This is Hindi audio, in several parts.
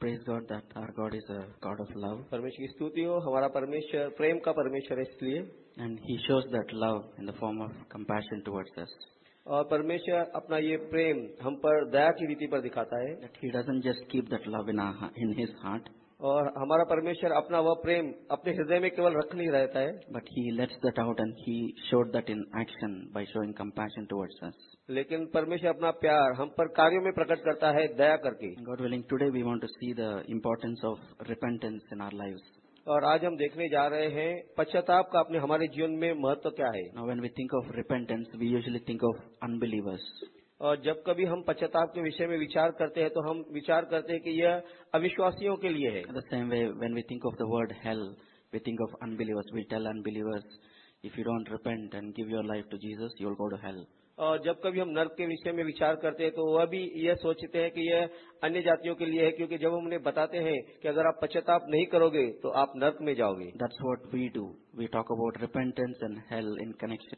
Praise God that our God is a God of love परमेश्वर की स्तुति हो हमारा परमेश्वर प्रेम का परमेश्वर है इसलिए and He shows that love in the form of compassion towards us. और परमेश्वर अपना ये प्रेम हम पर दया की रीति पर दिखाता है That He doesn't just keep that love in, our, ha- in His heart, और हमारा परमेश्वर अपना वह प्रेम अपने हृदय में केवल रख नहीं रहता है। But he lets that out and he showed that in action by showing compassion towards us लेकिन परमेश्वर अपना प्यार हम पर कार्यों में प्रकट करता है दया करके। God willing today we want to see the importance of repentance in our life और आज हम देखने जा रहे हैं पश्चाताप का अपने हमारे जीवन में महत्व क्या है? Now when we think of repentance we usually think of unbelievers और जब कभी हम पश्चाताप के विषय में विचार करते हैं तो हम विचार करते हैं कि यह अविश्वासियों के लिए है। Same way when we think of the word hell we think of unbelievers we tell unbelievers if you don't repent and give your life to Jesus you're gonna go hell और जब कभी हम नर्क के विषय में विचार करते हैं तो वह भी यह सोचते हैं कि यह अन्य जातियों के लिए है क्योंकि जब हम उन्हें बताते हैं कि अगर आप पश्चाताप नहीं करोगे तो आप नर्क में जाओगे। That's what we do we talk about repentance and health in connection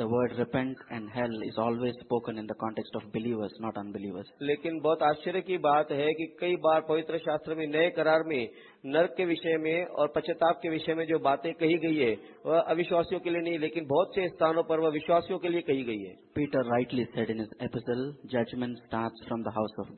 the word repent and hell is always spoken in the context of believers, not unbelievers. लेकिन बहुत आश्चर्य की बात है कि कई बार पवित्र शास्त्र में नए करार में नर्क के विषय में और पश्चाताप के विषय में जो बातें कही गई है वह अविश्वासियों के लिए नहीं लेकिन बहुत से स्थानों पर वह विश्वासियों के लिए कही गई है। Peter rightly said in his epistle, judgment starts from the house of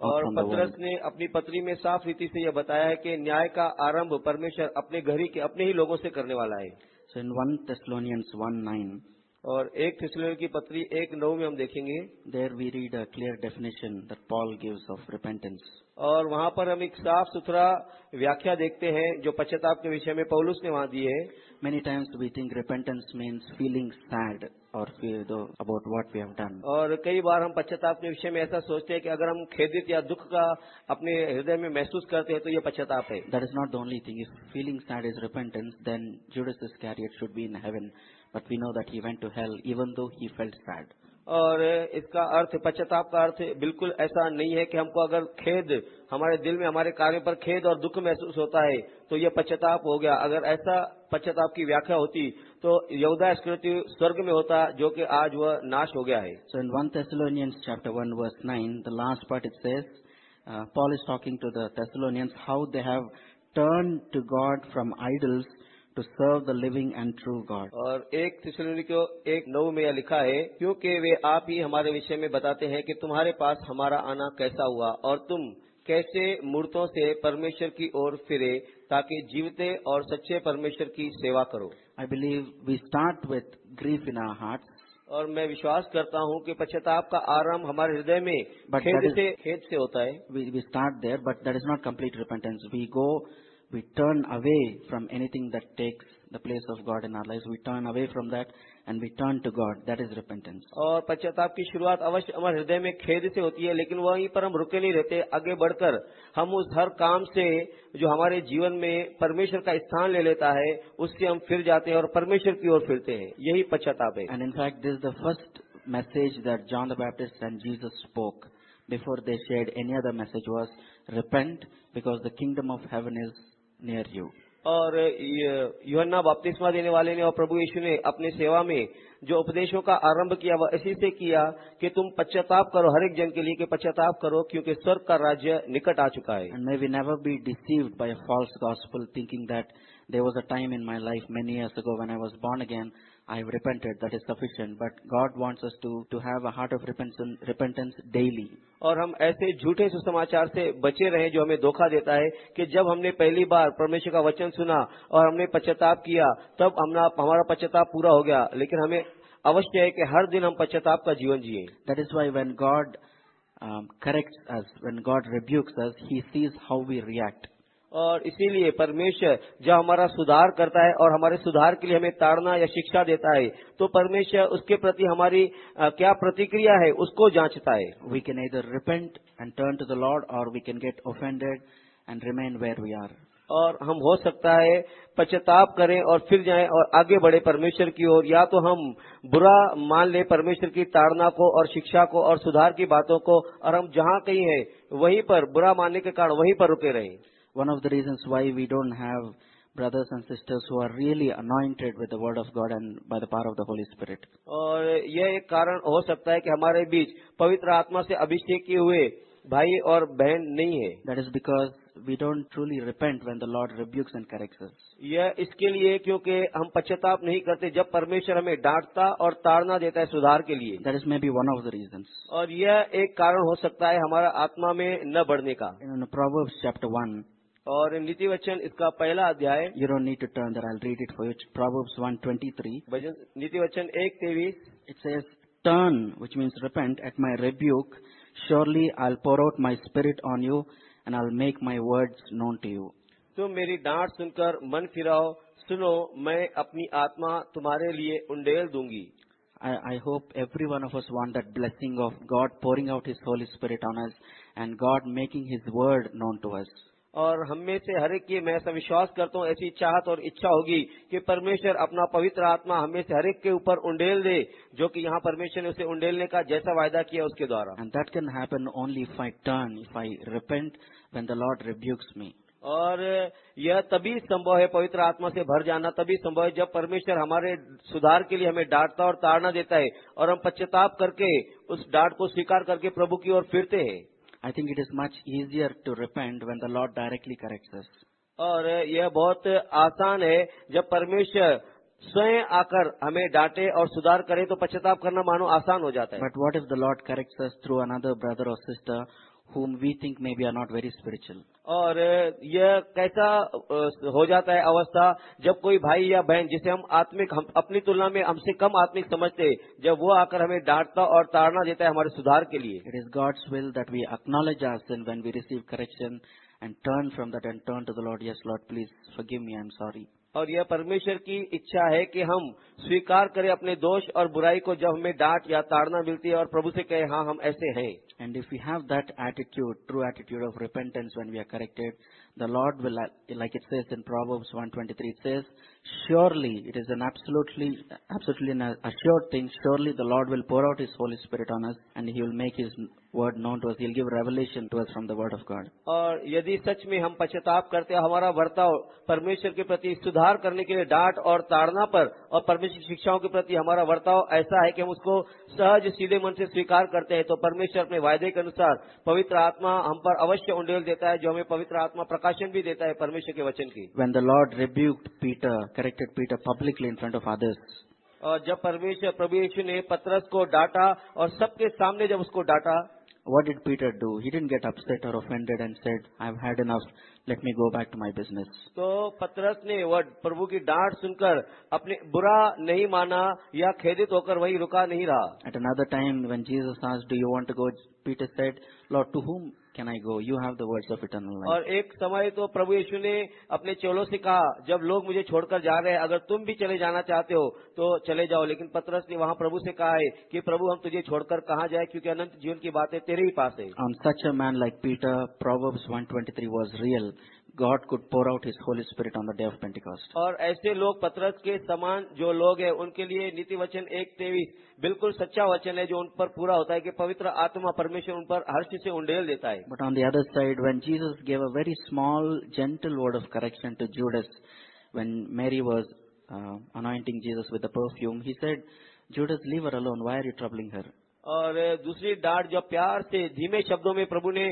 और पत्रस ने अपनी पत्री में साफ़ रीति से यह बताया है कि न्याय का आरंभ परमेश्वर अपने घर ही के अपने ही लोगों से करने वाला है। So in 1 Thessalonians 1 9, और एक फिसल की पत्री एक नौ में हम देखेंगे। There we read a clear definition that Paul gives of repentance और वहाँ पर हम एक साफ़ सुथरा व्याख्या देखते हैं जो पश्चाताप के विषय में पौलुस ने वहाँ दिए many times we think repentance means feeling sad और feel though about what we have done और कई बार हम पश्चाताप के विषय में ऐसा सोचते हैं कि अगर हम खेदित या दुख का अपने हृदय में महसूस करते हैं तो ये पश्चाताप है। That is not the only thing if feeling sad is repentance then Judas Iscariot should be in heaven but we know that he went to hell even though he felt sad और इसका अर्थ पश्चाताप का अर्थ बिल्कुल ऐसा नहीं है कि हमको अगर खेद हमारे दिल में हमारे कार्य पर खेद और दुख महसूस होता है तो यह पश्चाताप हो गया। अगर ऐसा पश्चाताप की व्याख्या होती तो यौदा स्मृति स्वर्ग में होता जो कि आज वह नाश हो गया है। So in one Thessalonians chapter one verse nine the last part it says Paul is talking to Thessalonians how they have turn to God from idols idols serve the living and true God और एक थिसलोनी को एक नौ में यह लिखा है क्योंकि वे आप ही हमारे विषय में बताते हैं कि तुम्हारे पास हमारा आना कैसा हुआ और तुम कैसे मूर्तों से परमेश्वर की ओर फिरे ताकि जीवते और सच्चे परमेश्वर की सेवा करो। I believe we start with grief in our hearts, और मैं विश्वास करता हूँ कि पश्चाताप का आरंभ हमारे हृदय में खेद से खेद से होता है। We start there, but that is not complete repentance. We go, we turn away from anything that takes the place of God in our lives. We turn away from that and we turn to God. That is repentance. और पश्चाताप की शुरुआत अवश्य हमारे हृदय में खेद से होती है लेकिन वहीं पर हम रुके नहीं रहते आगे बढ़कर हम उस हर काम से जो हमारे जीवन में परमेश्वर का स्थान ले लेता है उससे हम फिर जाते हैं और परमेश्वर की ओर फिरते हैं यही पश्चाताप है And in fact, this is the first message that John the Baptist and Jesus spoke before they shared any other message was repent because the kingdom of heaven is near you. और योहन्ना बपतिस्मा देने वाले ने और प्रभु यीशु ने अपने सेवा में जो उपदेशों का आरंभ किया वह इसी से किया कि तुम पश्चाताप करो हर एक जन के लिए कि पश्चाताप करो क्योंकि स्वर्ग का राज्य निकट आ चुका है। May we never be deceive by false gospel thinking that there was a time in my life many years go when I was born again I have repented. That is sufficient. But God wants us to to have a heart of repentance, repentance daily. और हम ऐसे झूठे सुसमाचार से बचे रहे जो हमें धोखा देता है कि जब हमने पहली बार परमेश्वर का वचन सुना और हमने पश्चाताप किया तब हमारा हमारा पश्चाताप पूरा हो गया लेकिन हमें अवश्य है कि हर दिन हम पश्चाताप का जीवन जिये that is why when God correct us when God rebukes us he sees how we react और इसीलिए परमेश्वर जब हमारा सुधार करता है और हमारे सुधार के लिए हमें ताड़ना या शिक्षा देता है तो परमेश्वर उसके प्रति हमारी क्या प्रतिक्रिया है उसको जांचता है। We can either repent and turn to the Lord और we can get offended and remain where we are और हम हो सकता है पश्चाताप करें और फिर जाएँ और आगे बढ़े परमेश्वर की ओर या तो हम बुरा मान ले परमेश्वर की ताड़ना को और शिक्षा को और सुधार की बातों को और हम जहाँ कहीं हैं वहीं पर बुरा मानने के कारण वहीं पर रुके रहें। One of the reasons why we don't have brothers and sisters who are really anointed with the word of God and by the power of the Holy Spirit. और यह एक कारण हो सकता है कि हमारे बीच पवित्र आत्मा से अभिषेक किए हुए भाई और बहन नहीं है That is because we don't truly repent when the Lord rebukes and corrects us. यह इसके लिए क्योंकि हम पश्चाताप नहीं करते जब परमेश्वर हमें डांटता और ताड़ना देता है सुधार के लिए That is maybe one of the reasons. और यह एक कारण हो सकता है हमारा आत्मा में न बढ़ने का In Proverbs chapter 1, और नीति वचन इसका पहला अध्याय। You don't to turn I read it for you Proverbs 123 वचन नीति वचन 1:23 it says turn which means repent at my rebuke surely I pour out my spirit on you and I make my word known to you तुम मेरी डांट सुनकर मन फिराओ। सुनो मैं अपनी आत्मा तुम्हारे लिए उंडेल दूँगी। I, I hope every one of us want that blessing of God pouring out His Holy Spirit on us and God making His Word known to us. और हम में से हर एक की मैं ऐसा विश्वास करता हूँ ऐसी चाहत और इच्छा होगी कि परमेश्वर अपना पवित्र आत्मा हमें से हर एक के ऊपर उंडेल दे जो कि यहाँ परमेश्वर ने उसे उंडेलने का जैसा वायदा किया उसके द्वारा And that can happen only if I turn, if I repent when the Lord rebukes me. और यह तभी संभव है पवित्र आत्मा से भर जाना तभी संभव है जब परमेश्वर हमारे सुधार के लिए हमें डांटता और ताड़ना देता है और हम पश्चाताप करके उस डांट को स्वीकार करके प्रभु की ओर फिरते हैं I think it is much easier to repent when the Lord directly corrects us. और यह बहुत आसान है जब परमेश्वर स्वयं आकर हमें डांटे और सुधार करे तो पश्चाताप करना मानो आसान हो जाता है But what if the Lord corrects us through another brother or sister whom we think maybe are not very spiritual? और यह कैसा अ, हो जाता है अवस्था जब कोई भाई या बहन जिसे हम आत्मिक हम अपनी तुलना में हमसे कम आत्मिक समझते हैं, जब वो आकर हमें डांटता और ताड़ना देता है हमारे सुधार के लिए It is God's will that we acknowledge our sin when we receive correction and turn from that and turn to the Lord. Yes, Lord, please forgive me. I'm sorry. और यह परमेश्वर की इच्छा है कि हम स्वीकार करें अपने दोष और बुराई को जब हमें डांट या ताड़ना मिलती है और प्रभु से कहे हाँ हम ऐसे हैं। And if you have that attitude true attitude of repentance when we are corrected the Lord will, like it says in Proverbs 123, it says, surely, it is an absolutely, absolutely an assured thing, surely the Lord will pour out His Holy Spirit on us and He will make His word known to us. He'll give revelation to us from the word of God. और यदि सच में हम पश्चाताप करते हैं हमारा वर्ताव परमेश्वर के प्रति सुधार करने के लिए डांट और ताड़ना पर और परमेश्वर की शिक्षाओं के प्रति हमारा वर्ताव ऐसा है कि हम उसको सहज सीधे मन से स्वीकार करते हैं तो परमेश्वर अपने वायदे के अनुसार पवित्र आत्मा हम पर अवश्य उंडेल देता है जो हमें पवित्र आत्मा प्रकाशन भी देता है परमेश्वर के वचन की। When the Lord rebuked Peter corrected Peter publicly in front of others और जब परमेश्वर प्रभु यीशु ने पत्रस को डाटा और सबके सामने जब उसको data what did Peter do he didn't get upset और offended and said I had enough let me go back to my business तो पत्रस ने व प्रभु की डांट सुनकर अपने बुरा नहीं माना या खेदित होकर वही रुका नहीं रहा। At another time when Jesus do you want go Peter said Lord to whom can I go you have the words of eternal life और एक समय तो प्रभु यीशु ने अपने चेलों से कहा जब लोग मुझे छोड़कर जा रहे हैं अगर तुम भी चले जाना चाहते हो तो चले जाओ। लेकिन पत्रस ने वहाँ प्रभु से कहा है कि प्रभु हम तुझे छोड़कर कहा जाए? क्योंकि अनंत जीवन की बातें तेरे ही पास है। Such a man like Peter, Proverbs 123 was real. God could pour out His Holy Spirit on the day of Pentecost. और ऐसे लोग पतरस के समान जो लोग हैं उनके लिए नीति वचन एक तेईस बिल्कुल सच्चा वचन है जो उन पर पूरा होता है कि पवित्र आत्मा परमेश्वर उन पर हर्ष से उंडेल देता है But on the other side, when Jesus gave a very small, gentle word of correction to Judas, when Mary was uh, anointing Jesus with the perfume, he said, Judas, leave her alone. Why are you troubling her? और दूसरी डांट जब प्यार से धीमे शब्दों में प्रभु ने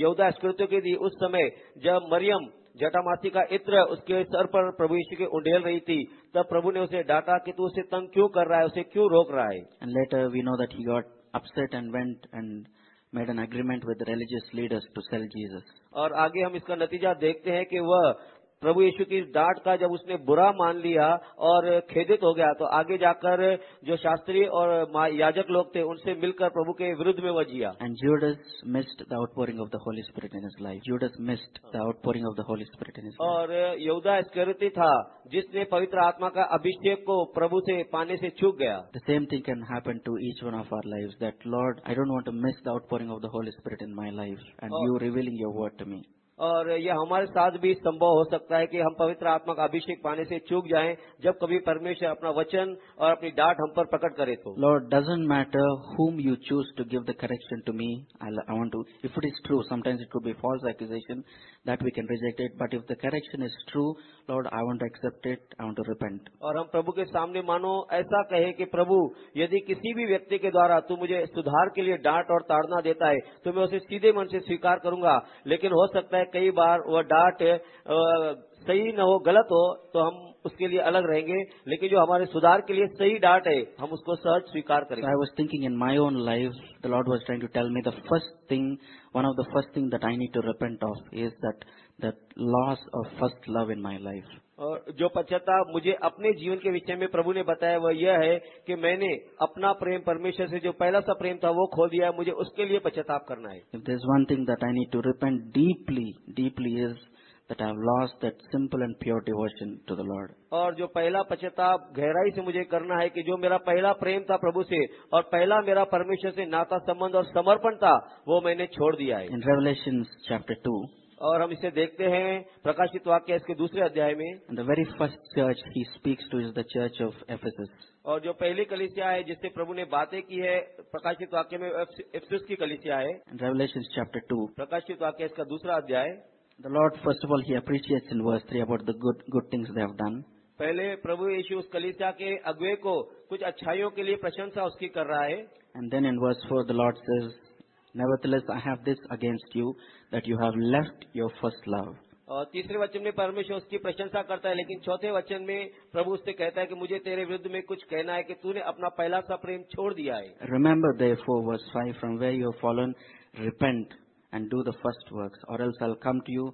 यहूदा स्कृत्यों की दी उस समय जब मरियम जटामासी का इत्र उसके सर पर प्रभु यीशु के उंडेल रही थी तब प्रभु ने उसे डांटा कि तू उसे तंग क्यों कर रहा है उसे क्यों रोक रहा है? And later we know that he got upset and went and made an agreement with the religious leaders to sell और आगे हम इसका नतीजा देखते हैं कि वह प्रभु यीशु की इस डांट का जब उसने बुरा मान लिया और खेदित हो गया तो आगे जाकर जो शास्त्री और याजक लोग थे उनसे मिलकर प्रभु के विरुद्ध में वह and Judas missed the outpouring of the Holy Spirit in his life Judas missed the outpouring of the Holy Spirit in और यहूदा स्कृति था जिसने पवित्र आत्मा का अभिषेक को प्रभु से पाने से चूक गया। The same thing can happen to each one of our life that Lord I don't want to miss the outpouring of the Holy Spirit in my life and you revealing your word me और यह हमारे साथ भी संभव हो सकता है कि हम पवित्र आत्मा का अभिषेक पाने से चूक जाएँ, जब कभी परमेश्वर अपना वचन और अपनी डांट हम पर प्रकट करे तो। Lord doesn't matter whom you choose to give the correction to me I want to if it is true sometimes it to be false accusation that we can reject it but if the correction is true true, I I want to accept it. I want to और हम प्रभु के सामने मानो ऐसा कहे कि प्रभु यदि किसी भी व्यक्ति के द्वारा तू मुझे सुधार के लिए डांट और ताड़ना देता है तो मैं उसे सीधे मन से स्वीकार करूँगा। लेकिन हो सकता है कई बार वह डांट सही न हो गलत हो तो हम उसके लिए अलग रहेंगे। लेकिन जो हमारे सुधार के लिए सही डांट है हम उसको सहज स्वीकार करेंगे। I was thinking in my own life, the Lord was trying to tell me the first thing, one of the first thing that I need to repent of is that, that loss of first love in my life. और जो पश्चाताप मुझे अपने जीवन के विषय में प्रभु ने बताया वह यह है कि मैंने अपना प्रेम परमेश्वर से जो पहला सा प्रेम था वो खो दिया मुझे उसके लिए पश्चाताप करना है If there's one thing that I need to repent deeply, deeply is that I've lost that simple and pure devotion to the Lord. और जो पहला पश्चाताप गहराई से मुझे करना है कि जो मेरा पहला प्रेम था प्रभु से और पहला मेरा परमेश्वर से नाता संबंध और समर्पण था वो मैंने छोड़ दिया है In Revelations chapter 2, और हम इसे देखते हैं प्रकाशित वाक्य इसके दूसरे अध्याय में। The very first church he speaks to is the church of Ephesus और जो पहली कलिसिया है जिससे प्रभु ने बातें की है प्रकाशित वाक्य में एफेसस की कलिसिया है। रेवलेशन चैप्टर टू प्रकाशित वाक्य इसका दूसरा अध्याय। The Lord first of all he appreciates in verse three about the good good things they done पहले प्रभु यीशु उस कलिसिया के अगुए को कुछ अच्छाइयों के लिए प्रशंसा उसकी कर रहा है। And then in verse four the Lord Nevertheless, I have this against you that you have left your first love. और तीसरे वचन में परमेश्वर उसकी प्रशंसा करता है लेकिन चौथे वचन में प्रभु उससे कहता है कि मुझे तेरे विरुद्ध में कुछ कहना है कि तूने अपना पहला सा प्रेम छोड़ दिया है remember therefore verse five from where you're fallen repent and do the first work or else I come to you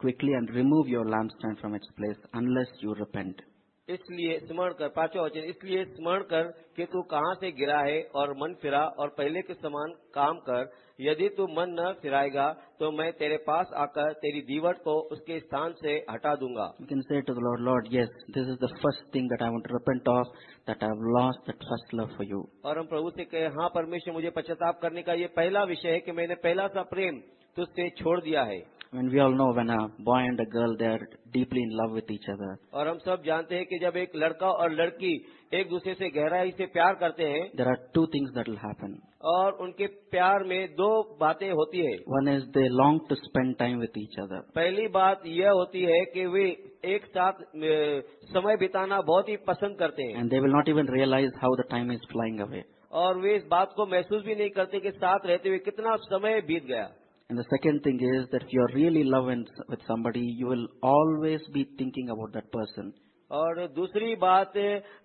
quickly and remove your lampstand from its place unless you repent इसलिए स्मरण कर पांचवा वचन इसलिए स्मरण कर कि तू कहाँ से गिरा है और मन फिरा और पहले के समान काम कर यदि तू मन न फिराएगा तो मैं तेरे पास आकर तेरी दीवट को उसके स्थान से हटा दूँगा। और हम प्रभु से कहे हाँ परमेश्वर मुझे पश्चाताप करने का ये पहला विषय है कि मैंने पहला सा प्रेम तुझसे छोड़ दिया है। Mean, we all know when a boy and a girl, they are deeply in love with each other. और हम सब जानते हैं कि जब एक लड़का और लड़की एक दूसरे से गहराई से प्यार करते हैं There are two things that will happen. और उनके प्यार में दो बातें होती है One is they long to spend time with each other. पहली बात यह होती है कि वे एक साथ अ, समय बिताना बहुत ही पसंद करते हैं And they will not even realize how the time is flying away. और वे इस बात को महसूस भी नहीं करते कि साथ रहते हुए कितना समय बीत गया And the second thing is that if you are really loving with somebody, you will always be thinking about that person. और दूसरी बात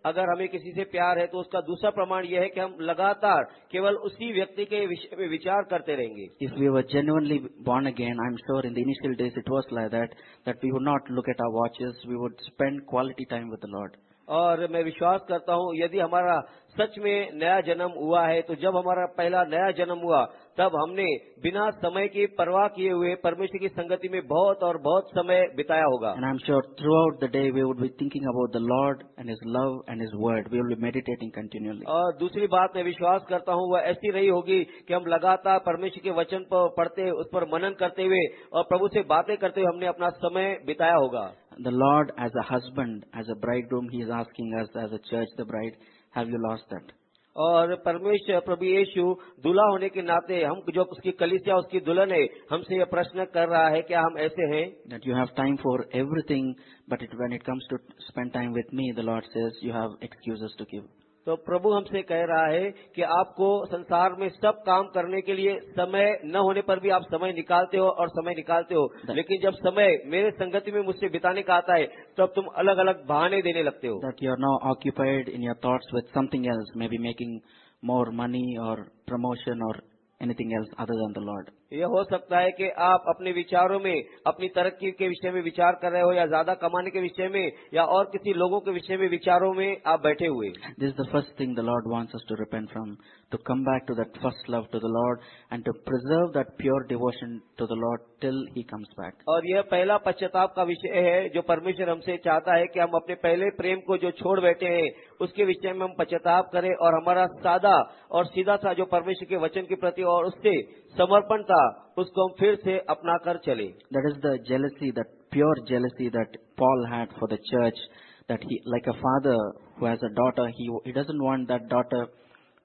अगर हमें किसी से प्यार है तो उसका दूसरा प्रमाण यह है कि हम लगातार केवल उसी व्यक्ति के विषय में विचार करते रहेंगे If we were genuinely born again, I'm sure in the initial days it was like that, that we would not look at our watches, we would spend quality time with the Lord. और मैं विश्वास करता हूं यदि हमारा सच में नया जन्म हुआ है तो जब हमारा पहला नया जन्म हुआ तब हमने बिना समय की परवाह किए हुए परमेश्वर की संगति में बहुत और बहुत समय बिताया होगा। And I am sure throughout the day we would be thinking about the Lord and his love and his word we we meditating continually और दूसरी बात मैं विश्वास करता हूँ वह ऐसी रही होगी कि हम लगातार परमेश्वर के वचन पर पढ़ते उस पर मनन करते हुए और प्रभु से बातें करते हुए हमने अपना समय बिताया होगा। The Lord as a husband as a bridegroom he is asking as a church the bride have you lost that और परमेश्वर प्रभु यीशु दूल्हा होने के नाते हम जो उसकी कलिसिया, उसकी दुल्हन है, हमसे ये प्रश्न कर रहा है, क्या हम ऐसे हैं? That you have time for everything but it when it comes to spend time with me the Lord says you have excuses to give तो प्रभु हमसे कह रहा है कि आपको संसार में सब काम करने के लिए समय न होने पर भी आप समय निकालते हो और समय निकालते हो। लेकिन जब समय मेरे संगति में मुझसे बिताने का आता है तब तुम अलग अलग बहाने देने लगते हो। That you are now occupied in your thoughts with something else maybe making more money और प्रमोशन और anything else other than the Lord यह हो सकता है कि आप अपने विचारों में अपनी तरक्की के विषय में विचार कर रहे हो या ज़्यादा कमाने के विषय में या और किसी लोगों के विषय में विचारों में आप बैठे हुए is the first thing the Lord wants us to repent from, to come back to that first love to the Lord and to preserve that pure devotion to the Lord till He comes back. और यह पहला पश्चाताप का विषय है जो परमेश्वर हमसे चाहता है कि हम अपने पहले प्रेम को जो छोड़ बैठे हैं उसके विषय में हम पश्चाताप करें और हमारा सादा और सीधा सा जो परमेश्वर के वचन के प्रति और उससे समर्पण था उसको हम फिर से अपना कर चले That is the jealousy, that pure jealousy that Paul had for the church. That he, like a father who has a daughter, he he doesn't want that daughter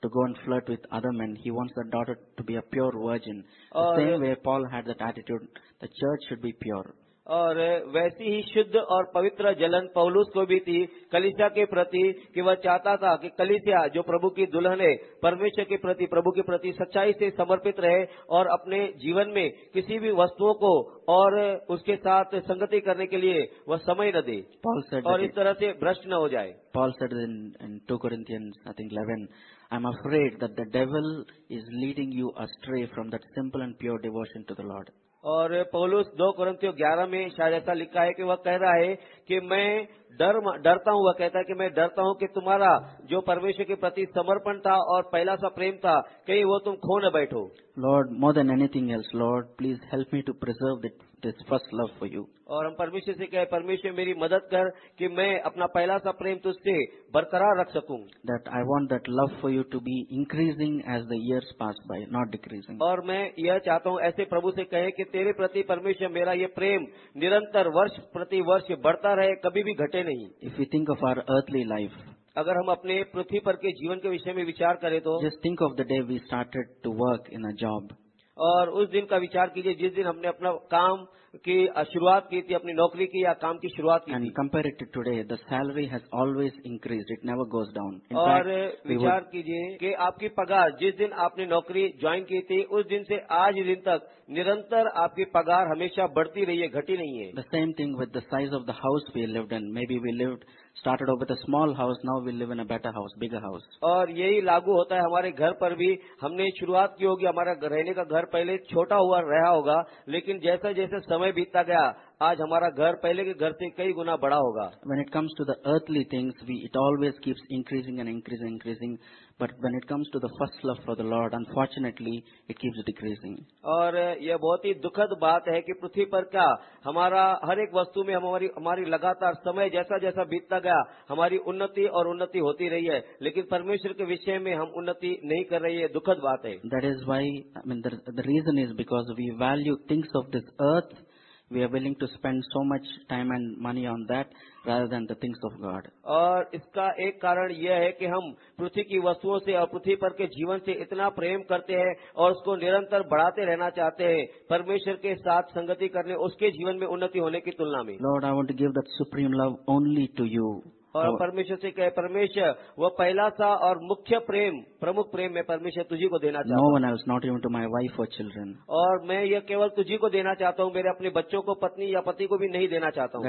to go and flirt with other men. He wants that daughter to be a pure virgin. The और- same way Paul had that attitude. The church should be pure. और वैसी ही शुद्ध और पवित्र जलन पौलुस को भी थी कलिसिया के प्रति कि वह चाहता था कि कलिसिया जो प्रभु की दुल्हन है परमेश्वर के प्रति प्रभु के प्रति सच्चाई से समर्पित रहे और अपने जीवन में किसी भी वस्तुओं को और उसके साथ संगति करने के लिए वह समय न दे और इस तरह से भ्रष्ट न हो जाए Paul said in, in 2 Corinthians, I think 11, I'm afraid that the devil is leading you astray from that simple and pure devotion to the Lord. और पौलुस दो क्रंथियों ग्यारह में शायद ऐसा लिखा है कि वह कह रहा है कि मैं डर डरता हूँ वह कहता है कि मैं डरता हूँ कि तुम्हारा जो परमेश्वर के प्रति समर्पण था और पहला सा प्रेम था कहीं वो तुम खो न बैठो Lord more than anything else Lord please help me to preserve this first love for you. और हम परमेश्वर से कहे परमेश्वर मेरी मदद कर कि मैं अपना पहला सा प्रेम तुझसे बरकरार रख सकूँ That I want that love for you to be increasing as the years pass by, not decreasing. और मैं यह चाहता हूँ ऐसे प्रभु से कहे कि तेरे प्रति परमेश्वर मेरा ये प्रेम निरंतर वर्ष प्रति वर्ष बढ़ता रहे कभी भी घटे सकते नहीं। If you think of our earthly life अगर हम अपने पृथ्वी पर के जीवन के विषय में विचार करें तो just think of the day we started to work in a job और उस दिन का विचार कीजिए जिस दिन हमने अपना काम की शुरुआत की थी अपनी नौकरी की या काम की शुरुआत की थी And compare it to today, the salary has always increased. It never goes down. In और fact, we विचार would, कीजिए कि आपकी पगार जिस दिन आपने नौकरी ज्वाइन की थी उस दिन से आज दिन तक निरंतर आपकी पगार हमेशा बढ़ती रही है घटी नहीं है the same thing with the size of the house we lived in. Maybe we lived, started off with a small house, now we live in a better house, bigger. और यही लागू होता है हमारे घर पर भी हमने शुरुआत की होगी हमारा रहने का घर पहले छोटा हुआ रहा होगा लेकिन जैसा जैसे समय बीतता गया आज हमारा घर पहले के घर से कई गुना बड़ा होगा। When it comes to the earthly things we it always keeps increasing and increase increasing but when it comes to the first love for the Lord unfortunately it keeps decreasing और यह बहुत ही दुखद बात है कि पृथ्वी पर क्या हमारा हर एक वस्तु में हमारी हमारी लगातार समय जैसा जैसा बीतता गया हमारी उन्नति और उन्नति होती रही है। लेकिन परमेश्वर के विषय में हम उन्नति नहीं कर रही है दुखद बात है। That is why mean the reason is because we value things of this earth We are willing to spend so much time and money on that rather than the things of God. और इसका एक कारण यह है कि हम पृथ्वी की वस्तुओं से और पृथ्वी पर के जीवन से इतना प्रेम करते हैं और उसको निरंतर बढ़ाते रहना चाहते हैं परमेश्वर के साथ संगति करने उसके जीवन में उन्नति होने की तुलना में Lord, I want to give that supreme love only to you. और परमेश्वर से कहे परमेश्वर वह पहला सा और मुख्य प्रेम प्रमुख प्रेम मैं परमेश्वर तुझी को देना चाहता हूँ। wife or और मैं ये केवल तुझी को देना चाहता हूँ मेरे अपने बच्चों को पत्नी या पति को भी नहीं देना चाहता हूँ।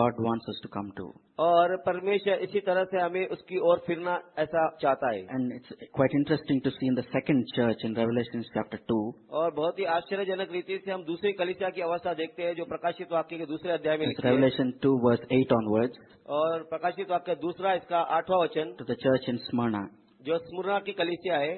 God wants us to come to. और परमेश्वर इसी तरह से हमें उसकी ओर फिरना ऐसा चाहता है। And it's quite interesting to see in the second church in Revelation chapter 2, और बहुत ही आश्चर्यजनक रीति से हम दूसरी कलिसिया की अवस्था देखते हैं जो प्रकाशित वाक्य के दूसरे अध्याय में it's to Revelation 2 verse 8 onwards, और प्रकाशित तो आठवीं वाक्य दूसरा इसका आठवा वचन to the church in Smyrna जो स्मरणा की कलिसिया है।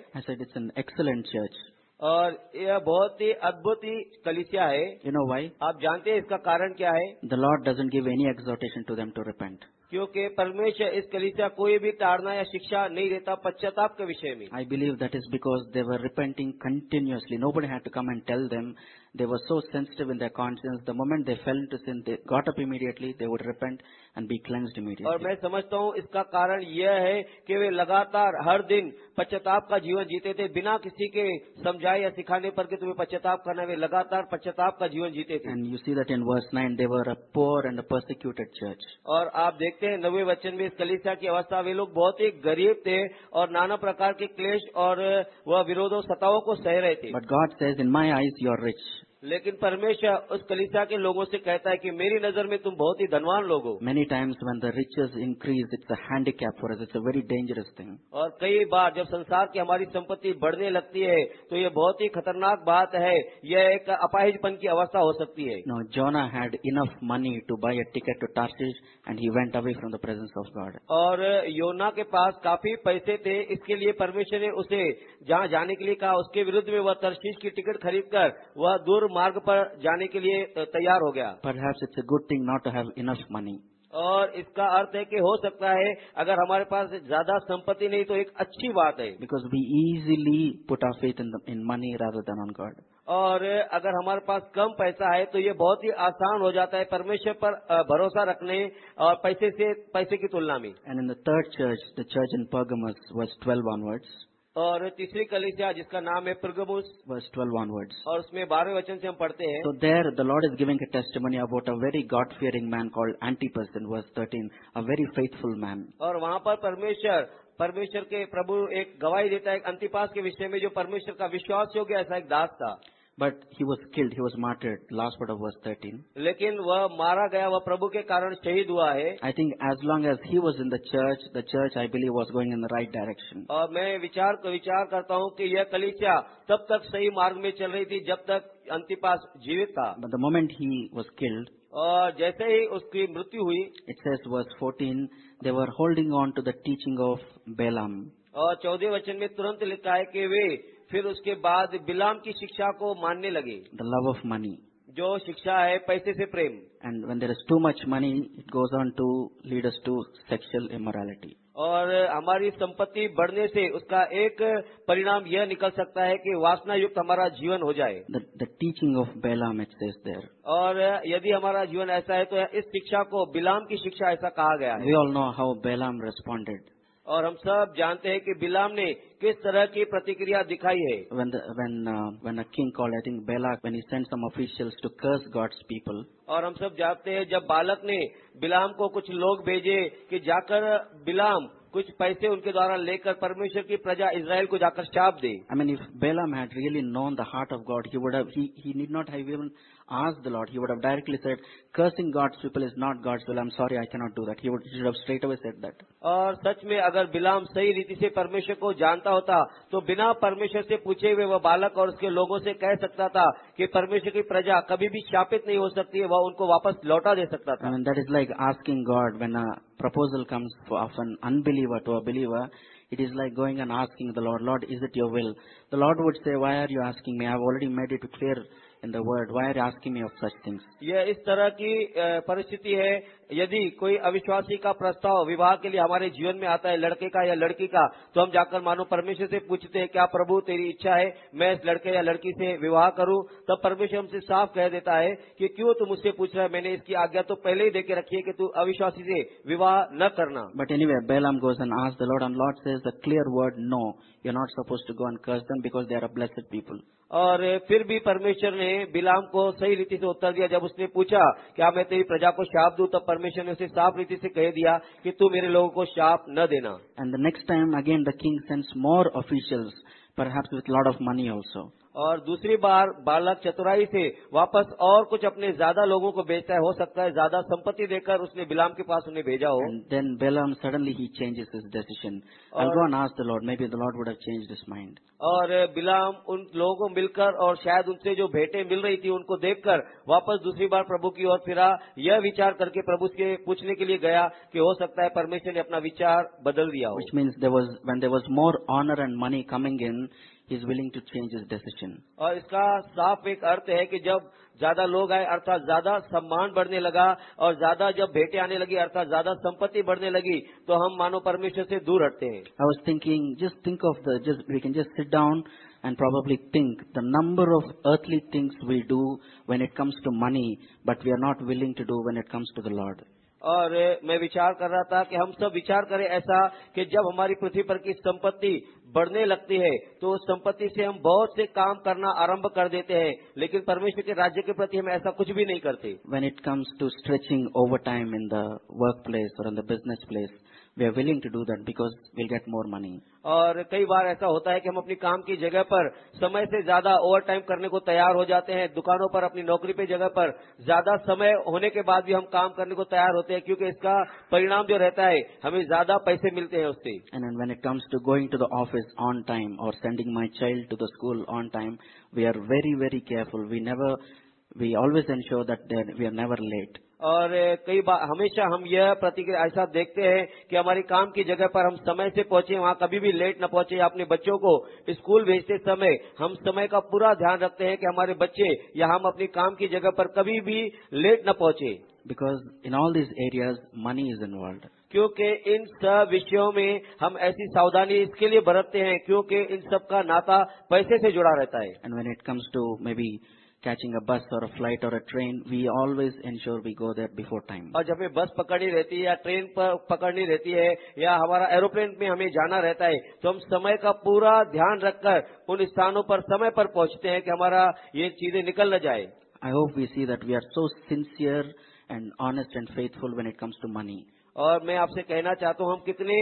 एक्सलेंट चर्च और यह बहुत ही अद्भुत ही कलिसिया है। यू नो वाई आप जानते हैं इसका कारण क्या है? The Lord doesn't give any exhortation to them to repent क्योंकि परमेश्वर इस कलिसिया कोई भी ताड़ना या शिक्षा नहीं देता पश्चाताप के विषय में। I believe that is because they were repenting continuously nobody have to come and tell them they were so sensitive in the conscious the moment they fell to sin they got up immediately they would repent and be cleansed और immediately. मैं समझता हूँ इसका कारण यह है कि वे लगातार हर दिन पश्चाताप का जीवन जीते थे बिना किसी के समझाए या सिखाने पर कि तुम्हें पश्चाताप करना वे लगातार पश्चाताप का जीवन जीते थे And you see that in verse 9, they were a poor and a persecuted church. और आप देखते हैं नवे वचन में इस कलिसिया की अवस्था वे लोग बहुत ही गरीब थे और नाना प्रकार के क्लेश और वह विरोधों सताओं को सह रहे थे But God says, in my eyes, you are rich. लेकिन परमेश्वर उस कलिसिया के लोगों से कहता है कि मेरी नज़र में तुम बहुत ही धनवान लोग हो Many times when the riches increase, it's a handicap for us. It's a very dangerous thing. और कई बार जब संसार की हमारी संपत्ति बढ़ने लगती है तो ये बहुत ही खतरनाक बात है यह एक अपाहिजपन की अवस्था हो सकती है Now, Jonah had enough money to buy a ticket to Tarshish and he went away from the presence of God. और योना के पास काफ़ी पैसे थे इसके लिए परमेश्वर ने उसे जहाँ जाने के लिए कहा उसके विरुद्ध में वह तरशीश की टिकट खरीदकर वह दूर मार्ग पर जाने के लिए तैयार हो गया। Perhaps है good thing not to have enough money और इसका अर्थ है कि हो सकता है अगर हमारे पास ज़्यादा संपत्ति नहीं तो एक अच्छी बात है। Because we easily put of it in money rather than on God और अगर हमारे पास कम पैसा है तो ये बहुत ही आसान हो जाता है परमेश्वर पर भरोसा रखने और पैसे से पैसे की तुलना में। And in the third church the church in Pergamos was twelve onwards और तीसरी कलिसिया जिसका नाम है प्रगबुस। वर्स ट्वेल्व वन वर्ड्स और उसमें बारहवें वचन से हम पढ़ते हैं। तो there the Lord is giving a testimony about a very God fearing man called Antipas verse thirteen a very faithful man और वहाँ पर परमेश्वर परमेश्वर के प्रभु एक गवाही देता है अंतिपास के विषय में जो परमेश्वर का विश्वास योग्य ऐसा एक दास था। But he was killed, he was martyred, last part of verse 13. लेकिन वह मारा गया वह प्रभु के कारण शहीद हुआ है I think as long as he was in the church, the church, I believe, was going in the right direction. और मैं विचार विचार करता हूँ कि यह कलिसिया तब तक सही मार्ग में चल रही थी जब तक अंतिपास जीवित था But the moment he was killed, और जैसे ही उसकी मृत्यु हुई it says verse 14, they were holding on to the teaching of Balaam. और चौदह वचन में तुरंत लिखा है कि वे फिर उसके बाद बिलाम की शिक्षा को मानने लगे। द लव ऑफ़ मनी जो शिक्षा है पैसे से प्रेम। And when there is too much money it goes on to lead us to sexual immorality और हमारी संपत्ति बढ़ने से उसका एक परिणाम यह निकल सकता है कि वासना युक्त हमारा जीवन हो जाए। The teaching of Balaam exists there और यदि हमारा जीवन ऐसा है तो इस शिक्षा को बिलाम की शिक्षा ऐसा कहा गया है। We all know how Balaam responded और हम सब जानते हैं कि बिलाम ने किस तरह की प्रतिक्रिया दिखाई है when the, when, uh, when a king called, I think Balak, when he sent some officials to curse God's people. और हम सब जानते हैं जब बालक ने बिलाम को कुछ लोग भेजे कि जाकर बिलाम कुछ पैसे उनके द्वारा लेकर परमेश्वर की प्रजा इसराइल को जाकर चाप दे I mean if Balaam had really known the heart of God he would have he need not have even asked the Lord. He would have directly said, "Cursing God's people is not God's will. I'm sorry, I cannot do that." He would he should have straight away said that. और सच में अगर बिलाम सही रीति से परमेश्वर को जानता होता तो बिना परमेश्वर से पूछे हुए वह बालक और उसके लोगों से कह सकता था कि परमेश्वर की प्रजा कभी भी शापित नहीं हो सकती है वह उनको वापस लौटा दे सकता I था mean, that is like asking God when a proposal comes for, of an unbeliever to a believer. It is like going and asking the Lord, Lord, is it your will? The Lord would say, Why are you asking me? I've already made it clear in the word. Why are you asking me of such things? यह इस तरह की परिस्थिति है यदि कोई अविश्वासी का प्रस्ताव विवाह के लिए हमारे जीवन में आता है लड़के का या लड़की का तो हम जाकर मानो परमेश्वर से पूछते हैं क्या प्रभु तेरी इच्छा है मैं इस लड़के या लड़की से विवाह करूँ तब परमेश्वर हमसे साफ़ कह देता है कि क्यों तू मुझसे पूछ रहा है मैंने इसकी आज्ञा तो पहले ही देके रखी है कि तू अविश्वासी से विवाह न करना But anyway, Balaam goes and asks the Lord, and Lord says the clear word, no. You're not supposed to go and curse them because they are a blessed people. और फिर भी परमेश्वर ने बिलाम को सही रीति से उत्तर दिया। जब उसने पूछा क्या मैं तेरी प्रजा को शाप दू? तब परमेश्वर ने उसे साफ़ रीति से कह दिया कि, तू मेरे लोगों को शाप न देना। And the next time again the king sends more officials perhaps with lot of money also. और दूसरी बार बालक चतुराई से वापस और कुछ अपने ज़्यादा लोगों को बेचता है हो सकता है ज़्यादा संपत्ति देकर उसने बिलाम के पास उन्हें भेजा हो he changes his decision. I'll go and ask the Lord. Maybe the Lord would have changed his mind. और बिलाम उन लोगों को मिलकर और शायद उनसे जो भेंटें मिल रही थी उनको देखकर वापस दूसरी बार प्रभु की ओर फिरा यह विचार करके प्रभु से पूछने के लिए गया कि हो सकता है परमेश्वर ने अपना विचार बदल दिया हो was, when there was more honor and money coming in, he's willing to change his decision. और इसका साफ एक अर्थ है कि जब ज्यादा लोग आए अर्थात ज्यादा सम्मान बढ़ने लगा और ज्यादा जब भेंटें आने लगी अर्थात ज्यादा संपत्ति बढ़ने लगी तो हम मानो परमेश्वर से दूर हटते हैं I was thinking, just think of the, just, we can just sit down and probably think the number of earthly things we do when it comes to money, but we are not willing to do when it comes to the Lord. और मैं विचार कर रहा था कि हम सब विचार करें ऐसा कि जब हमारी पृथ्वी पर की संपत्ति बढ़ने लगती है तो उस संपत्ति से हम बहुत से काम करना आरंभ कर देते हैं। लेकिन परमेश्वर के राज्य के प्रति हम ऐसा कुछ भी नहीं करते। When it comes to stretching over time in the work place और in the business place, we are willing to do that because we'll get more money. और कई बार ऐसा होता है कि हम अपनी काम की जगह पर समय से ज्यादा ओवर टाइम करने को तैयार हो जाते हैं दुकानों पर अपनी नौकरी पे जगह पर ज्यादा समय होने के बाद भी हम काम करने को तैयार होते हैं क्योंकि इसका परिणाम जो रहता है हमें ज्यादा पैसे मिलते हैं उससे And then when it comes to going to the office on time or sending my child to the school on time, we are very, very careful. We never, we always ensure that they are- we are never late. और कई बार हमेशा हम यह प्रतिक्रिया ऐसा देखते हैं कि हमारी काम की जगह पर हम समय से पहुँचे वहाँ कभी भी लेट न पहुँचे अपने बच्चों को स्कूल भेजते समय हम समय का पूरा ध्यान रखते हैं कि हमारे बच्चे या हम अपनी काम की जगह पर कभी भी लेट न पहुँचे Because in all these areas, money is involved. क्योंकि इन सब विषयों में हम ऐसी सावधानी इसके लिए बरतते हैं क्योंकि इन सब का नाता पैसे से जुड़ा रहता है And when it comes to maybe catching a bus or a flight or a train, we always ensure we go there before time. और जब हमें बस पकड़नी रहती है या ट्रेन पर पकड़नी रहती है या हमारा एरोप्लेन में हमें जाना रहता है तो हम समय का पूरा ध्यान रखकर उन स्थानों पर समय पर पहुंचते हैं कि हमारा ये चीजें निकल न जाए I hope we see that we are so sincere and honest and faithful when it comes to money. और मैं आपसे कहना चाहता हूँ हम कितने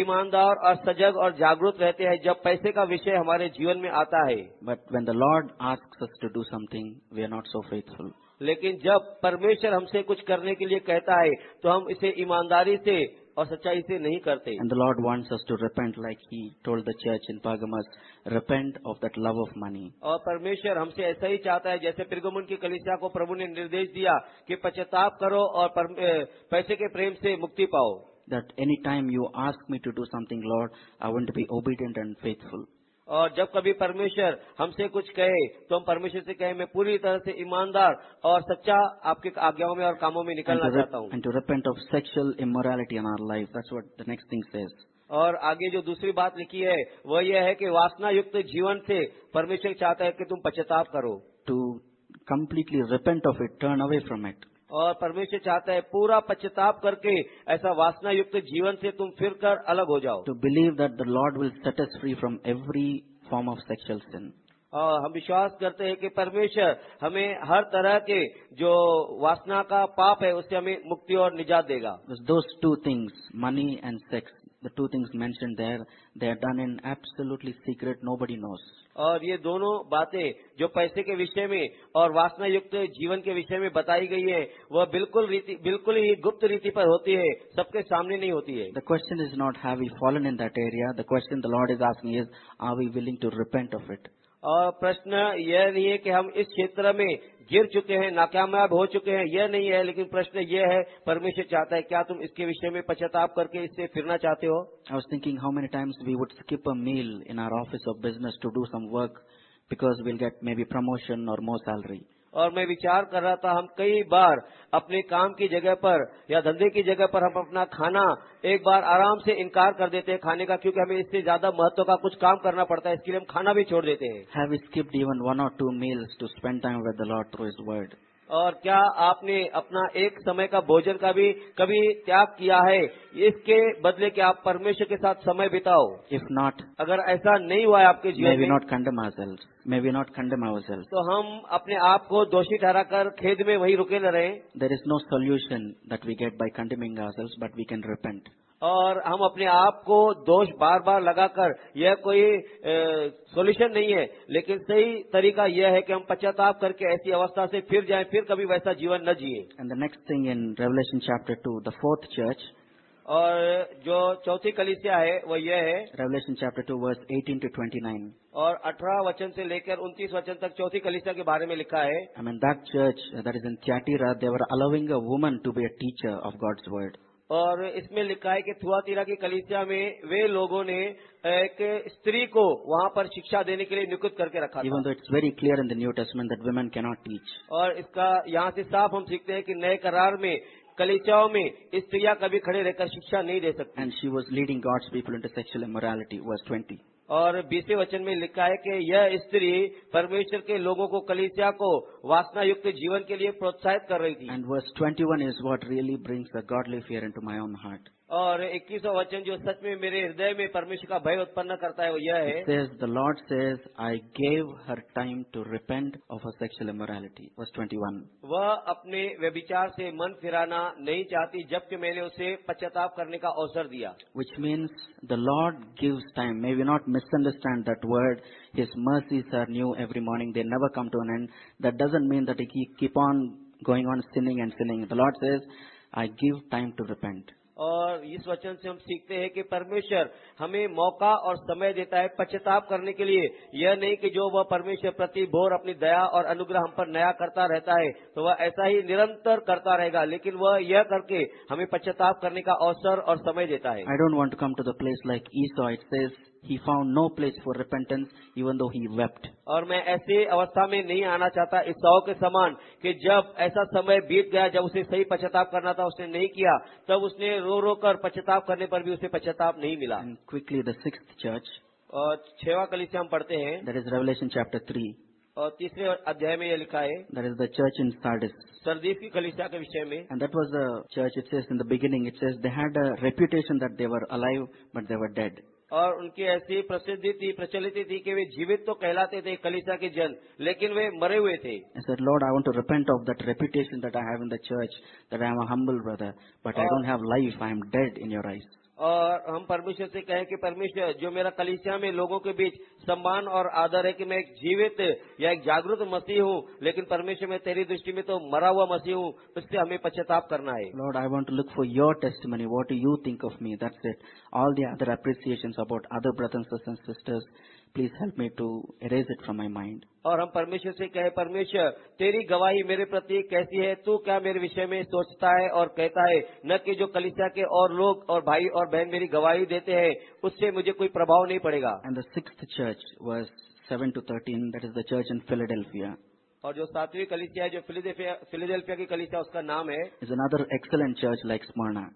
ईमानदार और सजग और जागरूक रहते हैं जब पैसे का विषय हमारे जीवन में आता है but when the Lord ask to do something we are not so faithful. लेकिन जब परमेश्वर हमसे कुछ करने के लिए कहता है तो हम इसे ईमानदारी से और सच्चाई से नहीं करते। And the Lord wants us to repent like he told the church in Pergamos repent of that love of money और परमेश्वर हमसे ऐसा ही चाहता है जैसे पिर्गमन की कलिसिया को प्रभु ने निर्देश दिया कि पश्चाताप करो और पैसे के प्रेम से मुक्ति पाओ। That any time you ask me to do something Lord I want be obedient and faithful और जब कभी परमेश्वर हमसे कुछ कहे तो हम परमेश्वर से कहे मैं पूरी तरह से ईमानदार और सच्चा आपके आज्ञाओं में और कामों में निकलना चाहता हूँ sexual immorality in our life. That's what the next thing says. और आगे जो दूसरी बात लिखी है वह यह है कि वासना युक्त जीवन से परमेश्वर चाहता है कि तुम पश्चाताप करो to completely repent of it, turn away from it. और परमेश्वर चाहता है पूरा पश्चाताप करके ऐसा वासना युक्त जीवन से तुम फिर कर अलग हो जाओ। To believe that the Lord will set us free from every form of sexual sin और हम विश्वास करते हैं कि परमेश्वर हमें हर तरह के जो वासना का पाप है उससे हमें मुक्ति और निजात देगा। Those two things money and sex the two things mention there they done in absolutely secret nobody knows और ये दोनों बातें जो पैसे के विषय में और वासना युक्त जीवन के विषय में बताई गई है, वह बिल्कुल रीति, बिल्कुल ही गुप्त रीति पर होती है, सबके सामने नहीं होती है। The question is not have you fallen in that area the question the Lord is asking is are we willing to repent of it और प्रश्न यह नहीं है कि हम इस क्षेत्र में गिर चुके हैं नाकामयाब हो चुके हैं, यह नहीं है, लेकिन प्रश्न यह है, परमेश्वर चाहता है, क्या तुम इसके विषय में पश्चाताप करके इससे फिरना चाहते हो? I was thinking how many times we would skip a meal in our office of business to do some work because we'll get maybe promotion और मोर सैलरी और मैं विचार कर रहा था, हम कई बार अपने काम की जगह पर या धंधे की जगह पर हम अपना खाना एक बार आराम से इनकार कर देते हैं खाने का, क्योंकि हमें इससे ज़्यादा महत्व का कुछ काम करना पड़ता है इसके लिए हम खाना भी छोड़ देते हैं have skipped even one or two meals to spend time with the Lord through his Word? और क्या आपने अपना एक समय का भोजन का भी कभी त्याग किया है? इसके बदले के आप परमेश्वर के साथ समय बिताओ? इफ़ नॉट अगर ऐसा नहीं हुआ है आपके जीवन में we not condemn may we not condemn तो हम अपने आप को दोषी ठहराकर खेद में वही रुके न रहे। There is no solution that we get by condemning but we can repent और हम अपने आप को दोष बार बार लगाकर यह कोई सॉल्यूशन नहीं है। लेकिन सही तरीका यह है कि हम पश्चाताप करके ऐसी अवस्था से फिर जाएँ फिर कभी वैसा जीवन न जिए। And the next thing in Revelation chapter two the fourth church और जो चौथी कलिसिया है वह यह है। Revelation chapter two verse eighteen to 29 और 18 वचन से लेकर 29 वचन तक चौथी कलिसिया के बारे में लिखा है। I mean that church that is in chatty they were allowing a woman to be a teacher of God's word और इसमें लिखा है कि थुआतीरा की कलिसिया में वे लोगों ने एक स्त्री को वहाँ पर शिक्षा देने के लिए नियुक्त करके रखा था। It's very clear in the New Testament that women cannot teach और इसका यहाँ से साफ़ हम सीखते हैं कि नए करार में कलिचाओं में स्त्रियाँ कभी खड़े रहकर शिक्षा नहीं दे सकती। And she was leading God's people in sexual morality verse twenty और बीसवे वचन में लिखा है कि यह स्त्री परमेश्वर के लोगों को कलिसिया को वासना युक्त जीवन के लिए प्रोत्साहित कर रही थी And verse 21 is what really brings the godly fear into my own heart. और 21वां वचन जो सच में मेरे हृदय में परमेश्वर का भय उत्पन्न करता है वो यह है। The Lord says I gave her time to repent of sexual immorality verse 21 वह अपने व्यभिचार से मन फिराना नहीं चाहती जबकि मैंने उसे पश्चाताप करने का अवसर दिया। Which means the Lord gives time may we not misunderstand that word his mercy are new every morning they never come to an end that doesn't mean that keep on going on sinning and sinning the Lord says I give time to repent और इस वचन से हम सीखते हैं कि परमेश्वर हमें मौका और समय देता है पश्चाताप करने के लिए। यह नहीं कि जो वह परमेश्वर प्रति भोर अपनी दया और अनुग्रह हम पर नया करता रहता है तो वह ऐसा ही निरंतर करता रहेगा, लेकिन वह यह करके हमें पश्चाताप करने का अवसर और समय देता है। I don't want come to the place like Esau it says he found no place for repentance even though he wept. और मैं ऐसी अवस्था में नहीं आना चाहता इस सौ के समान कि जब ऐसा समय बीत गया जब उसे सही पश्चाताप करना था उसने नहीं किया तब उसने रो रो कर पश्चाताप करने पर भी उसे पश्चाताप नहीं मिला quickly, the sixth church, और छवा कलिसिया हम पढ़ते हैं that is Revelation chapter 3, और तीसरे अध्याय में यह लिखा है that is the church in Sardis. Sardis की कलिसिया के विषय में And that was the church, it says in the beginning, it says they had a reputation that they were alive, but they were dead. और उनकी ऐसी प्रसिद्धि थी प्रचलित थी कि वे जीवित तो कहलाते थे कलिसा के जन लेकिन वे मरे हुए थे। Sir Lord I want to repent of that reputation that I have in the church that I am a humble brother but I don't have life I am dead in your eyes और हम परमेश्वर से कहें कि परमेश्वर, जो मेरा कलिसिया में लोगों के बीच सम्मान और आदर है कि मैं एक जीवित या एक जागृत मसीह हूँ, लेकिन परमेश्वर, मैं तेरी दृष्टि में तो मरा हुआ मसीह हूँ तो इसलिए हमें पश्चाताप करना है। Lord I want look for your testimony what you think of me that it all the other appreciation about other brothers and sisters please help me to erase it from my mind और हम परमेश्वर से कहे परमेश्वर तेरी गवाही मेरे प्रति कैसी है तू क्या मेरे विषय में सोचता है और कहता है न कि जो कलिसिया के और लोग और भाई और बहन मेरी गवाही देते हैं उससे मुझे कोई प्रभाव नहीं पड़ेगा And the sixth church was 7 to 13, that is the church in Philadelphia. और जो सातवीं कलिसिया जो फिलिडेल्फिया फिलिडेल्फिया की कलिसिया उसका नाम है is another excellent church like Smyrna.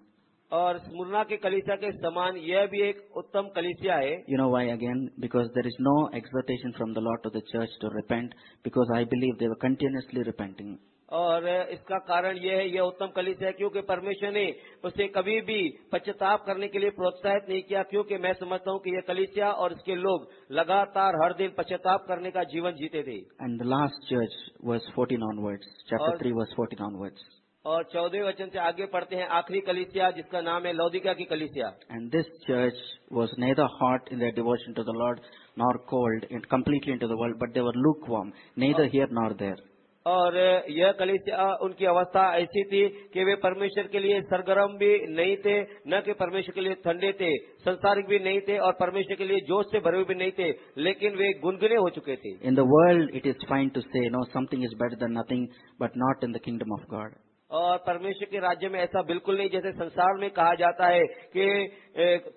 और स्मुरना के कलिसिया के समान यह भी एक उत्तम कलिसिया है। You know why again because there is no expectation from the lot of the church to repent because I believe they're continuously repenting और इसका कारण यह है यह उत्तम कलिसिया क्योंकि परमेश्वर ने उसे कभी भी पश्चाताप करने के लिए प्रोत्साहित नहीं किया क्योंकि मैं समझता हूँ कि यह कलिसिया और इसके लोग लगातार हर दिन पश्चाताप करने का जीवन जीते थे। And the last church verse fourteen onwards chapter three verse fourteen onwards और चौदह वचन से आगे पढ़ते हैं आखिरी कलिसिया जिसका नाम है लौदिका की कलिसिया। एंड दिस चर्च वॉज़ ने hot in devotion to the Lord nor cold in completely in to world but they were look warm ने हियर नॉर देयर और यह कलिसिया उनकी अवस्था ऐसी थी कि वे परमेश्वर के लिए सरगरम भी नहीं थे न कि परमेश्वर के लिए ठंडे थे संसारिक भी नहीं थे और परमेश्वर के लिए जोश से भरे हुए भी नहीं थे लेकिन वे गुनगुने हो चुके थे। In the world it is fine to say no something is better than nothing but not in the kingdom of God और परमेश्वर के राज्य में ऐसा बिल्कुल नहीं जैसे संसार में कहा जाता है कि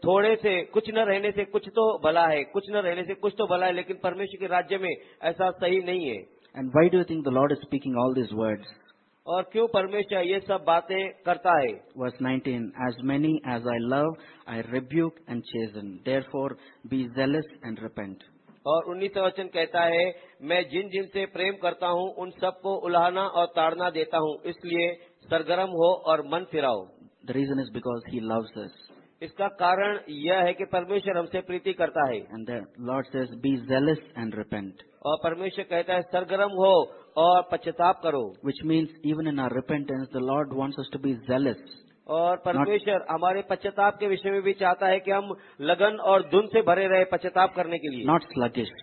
थोड़े से कुछ न रहने से कुछ तो भला है कुछ न रहने से कुछ तो भला है लेकिन परमेश्वर के राज्य में ऐसा सही नहीं है। And why do think the Lord is speaking all this word और क्यों परमेश्वर ये सब बातें करता है? Verse 19 as many as I love I rebuke and chasten therefore be zealous and repent और उन्नीस वचन कहता है मैं जिन जिन से प्रेम करता हूँ उन सबको उलाहना और ताड़ना देता हूँ इसलिए सरगर्म हो और मन फिराओ the reason is because he us. इसका कारण यह है कि परमेश्वर हमसे प्रीति करता है the Lord says, Be zealous and repent. और परमेश्वर कहता है सरगर्म हो और पश्चाताप करो which means even in our the Lord wants us to be zealous. और परमेश्वर हमारे पश्चाताप के विषय में भी चाहता है कि हम लगन और धुन से भरे रहे पश्चाताप करने के लिए not sluggish.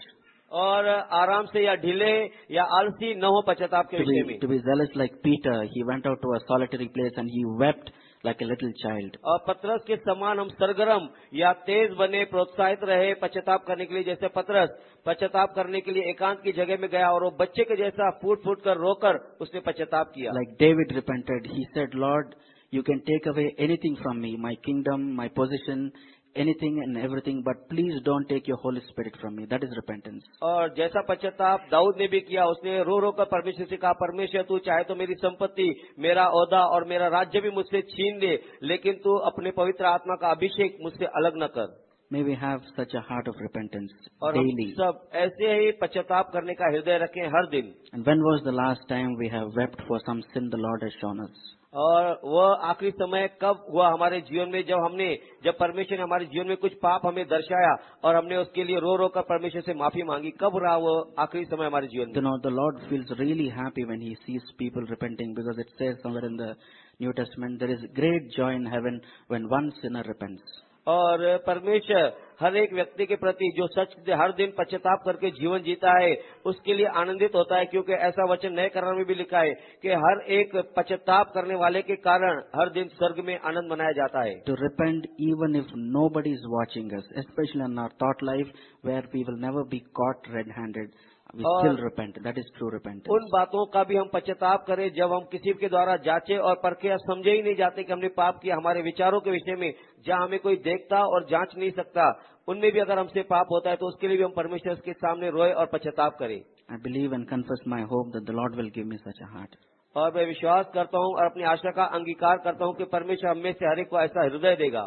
और आराम से या ढीले या आलसी न हो पश्चाताप के विषय में to be zealous like Peter, he went out to a solitary place and he wept like a little child. और पतरस के समान हम सरगर्म या तेज बने प्रोत्साहित रहे पश्चाताप करने के लिए जैसे पतरस पश्चाताप करने के लिए एकांत की जगह में गया और वो बच्चे के जैसा फूट फूट कर रोकर उसने पश्चाताप किया Like David repented, he said, Lord, you can take away anything from me, my kingdom, my position, anything and everything, but please don't take your Holy Spirit from me. That is repentance. और जैसा पश्चाताप दाऊद ने भी किया उसने रो रो कर परमेश्वर से कहा परमेश्वर तू चाहे तो मेरी संपत्ति मेरा औदा और मेरा राज्य भी मुझसे छीन ले लेकिन तू अपने पवित्र आत्मा का अभिषेक मुझसे अलग न कर May we have such a heart of repentance और हम daily. सब ऐसे ही पश्चाताप करने का हृदय रखें हर दिन And when was the last time we have wept for some sin the Lord has shown us? और वह आखिरी समय कब हुआ हमारे जीवन में जब हमने जब परमेश्वर ने हमारे जीवन में कुछ पाप हमें दर्शाया और हमने उसके लिए रो रो कर परमेश्वर से माफी मांगी कब रहा वो आखिरी समय हमारे जीवन You में know, the Lord feels really happy when He sees people repenting because it says somewhere in the New Testament, there is great joy in heaven when one sinner repents. और परमेश्वर हर एक व्यक्ति के प्रति जो सच हर दिन पश्चाताप करके जीवन जीता है उसके लिए आनंदित होता है क्योंकि ऐसा वचन नए करार में भी लिखा है कि हर एक पश्चाताप करने वाले के कारण हर दिन स्वर्ग में आनंद मनाया जाता है To repent even if nobody is watching us, especially in our thought life where we will never be caught red-handed. We और- still repent. That is true repentance. उन बातों का भी हम पश्चाताप करें जब हम किसी के द्वारा जांचे और परखे या समझे ही नहीं जाते कि हमने पाप किया हमारे विचारों के विषय में जहाँ हमें कोई देखता और जाँच नहीं सकता उनमें भी अगर हमसे पाप होता है तो उसके लिए भी हम परमेश्वर के सामने रोए और पश्चाताप करें I believe and confess my hope the Lord will give me such a heart. और मैं विश्वास करता हूँ और अपनी आशा का अंगीकार करता हूँ कि परमेश्वर हमें से हर एक को ऐसा हृदय देगा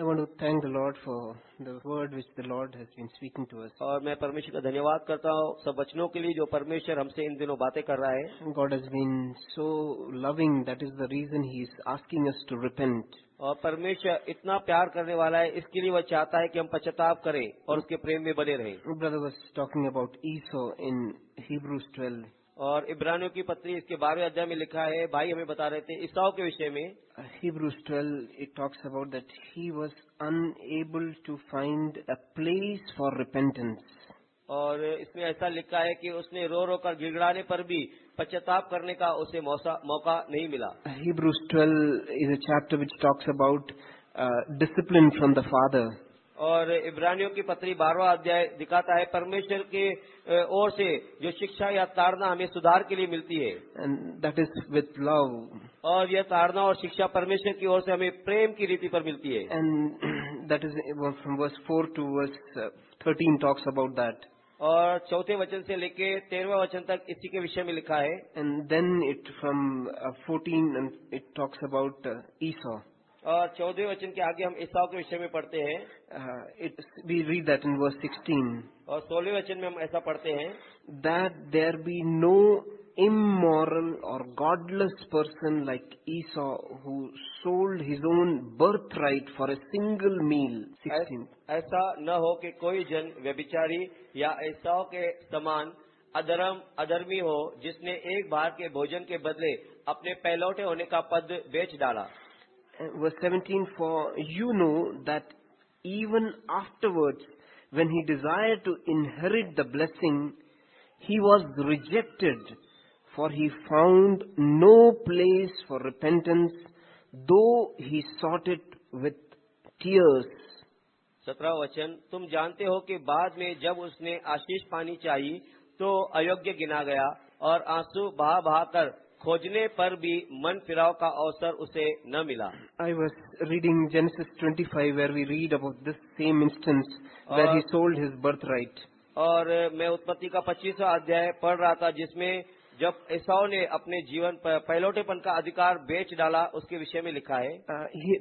I want to thank the Lord for the word which the Lord has been speaking to us. और मैं परमेश्वर का धन्यवाद करता हूँ सब वचनों के लिए जो परमेश्वर हमसे इन दिनों बातें कर रहा है God has been so loving, that is the reason He is asking us to repent. और परमेश्वर इतना प्यार करने वाला है इसके लिए वह चाहता है कि हम पश्चाताप करें और उसके प्रेम में बने रहें Brother was talking about Esau in Hebrews 12. और इब्रानियों की पत्री इसके बारहवें अध्याय में लिखा है भाई हमें बता रहे थे ईसाओ के विषय में। Hebrews twelve it talks about that he was unable to find a place for repentance और इसमें ऐसा लिखा है कि उसने रो रो कर गिड़गड़ाने पर भी पश्चाताप करने का उसे मौका नहीं मिला। Hebrews twelve is a chapter which talks about discipline from the father और इब्रानियों की पत्री बारहवा अध्याय दिखाता है परमेश्वर के ओर से जो शिक्षा या ताड़ना हमें सुधार के लिए मिलती है And that is with love. और यह ताड़ना और शिक्षा परमेश्वर की ओर से हमें प्रेम की रीति पर मिलती है and that is verse 4 to verse uh, 13 talks about that. और चौथे वचन से लेके तेरहवें वचन तक इसी के विषय में लिखा है and then it from fourteen 14 and it talks about uh, Esau. और चौदह वचन के आगे हम ईसाओ के विषय में पढ़ते हैं Uh, it, read read in verse 16. और सोलह वचन में हम ऐसा पढ़ते हैं That there be no immoral or godless person like Esau who sold his own birthright for a single meal. 16. ऐसा न हो कि कोई जन व्यभिचारी या ईसाओ के समान अधर्म अधर्मी हो जिसने एक बार के भोजन के बदले अपने पहलौटे होने का पद बेच डाला verse 17 for you know that even afterwards when he desired to inherit the blessing he was rejected for he found no place for repentance though he sought it with tears सत्रह वचन तुम जानते हो कि बाद में जब उसने आशीष पानी चाहिए तो अयोग्य गिना गया और आंसू बहा बहा कर खोजने पर भी मन फिराव का अवसर उसे न मिला। I was reading Genesis twenty five where we read about this same instance where he sold his birthright और मैं उत्पत्ति का पच्चीसवा अध्याय पढ़ रहा था जिसमें जब ऐसाओ ने अपने जीवन पर पहलोटेपन का अधिकार बेच डाला उसके विषय में लिखा है।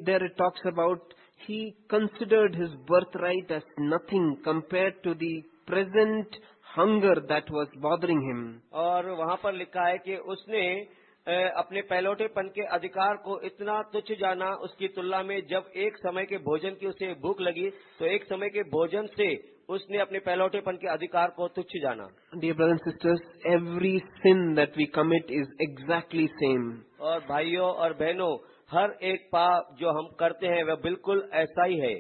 There it talks about he considered his birthright as nothing compare to the present hunger that was bothering him. और वहाँ पर लिखा है कि उसने अ, अपने पहलौटेपन के अधिकार को इतना तुच्छ जाना उसकी तुलना में जब एक समय के भोजन की उसे भूख लगी तो एक समय के भोजन से उसने अपने पहलौटेपन के अधिकार को तुच्छ जाना brothers and sisters, every sin that we commit is exactly same. और भाइयों और बहनों हर एक पाप जो हम करते हैं वह बिल्कुल ऐसा ही है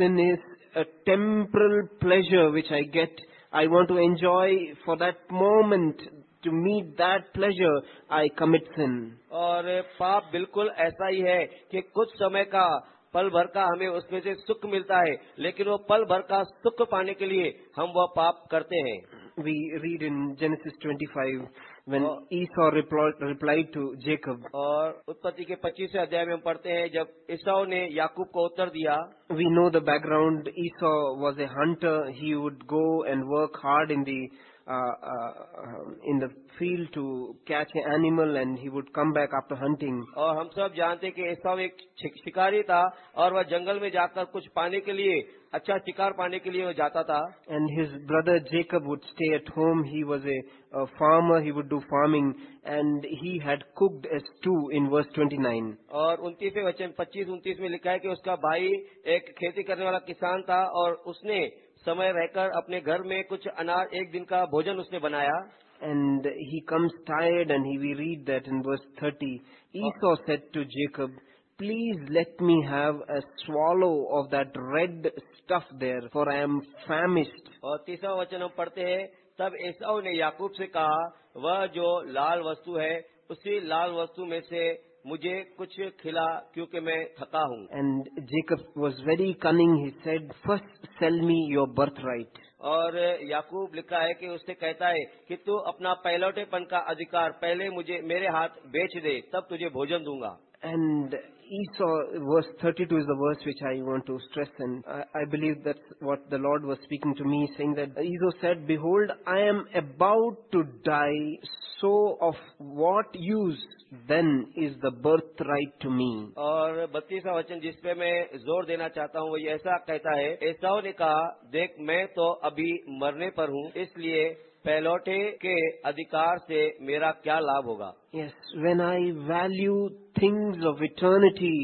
sin is a temporal pleasure which I get. I want to enjoy for that moment. To meet that pleasure, I commit sin. और पाप बिल्कुल ऐसा ही है कि कुछ समय का पल भर का हमें उसमें से सुख मिलता है लेकिन वो पल भर का सुख पाने के लिए हम वह पाप करते हैं We read in Genesis 25 when Oh. Esau replied, replied to Jacob. और उत्पत्ति के पच्चीसवें अध्याय में हम पढ़ते हैं जब ईसाऊ ने याकूब को उत्तर दिया We know the background. Esau was a hunter. He would go and work hard in the uh, uh, uh, in the field to catch a animal and he would come back after hunting और हम सब जानते कि ऐसा एक शिकारी था और वह जंगल में जाकर कुछ पाने के लिए अच्छा शिकार पाने के लिए वो जाता था। And his brother Jacob would stay at home he was a farmer he would do farming and he had cooked stew in verse twenty nine और उन्तीसवें वचन पच्चीस उन्तीस में लिखा है कि उसका भाई एक खेती करने वाला किसान था और उसने समय रहकर अपने घर में कुछ अनाज एक दिन का भोजन उसने बनाया। And he comes tired and he we read that in verse 30 Esau said to Jacob please let me have a swallow of that red stuff there for I am famished और तीसरा वचन हम पढ़ते हैं तब ऐसा ने याकूब से कहा वह जो लाल वस्तु है उसी लाल वस्तु में से मुझे कुछ खिला क्योंकि मैं थका हूँ। And Jacob was very cunning he said first sell me your birth right और याकूब लिखा है कि उससे कहता है कि तू अपना पहलौटेपन का अधिकार पहले मुझे मेरे हाथ बेच दे तब तुझे भोजन दूँगा। And Esau, verse 32 is the verse which I want to stress, and I, I believe that's what the Lord was speaking to me, saying that Esau said, Behold, I am about to die, so of what use then is the birthright to me? और बत्तीसवा वचन जिसपे मैं जोर देना चाहता हूँ वो ये ऐसा कहता है एसाव ने कहा देख मैं तो अभी मरने पर हूँ इसलिए पैलौटे के अधिकार से मेरा क्या लाभ होगा? Yes when I value things of eternity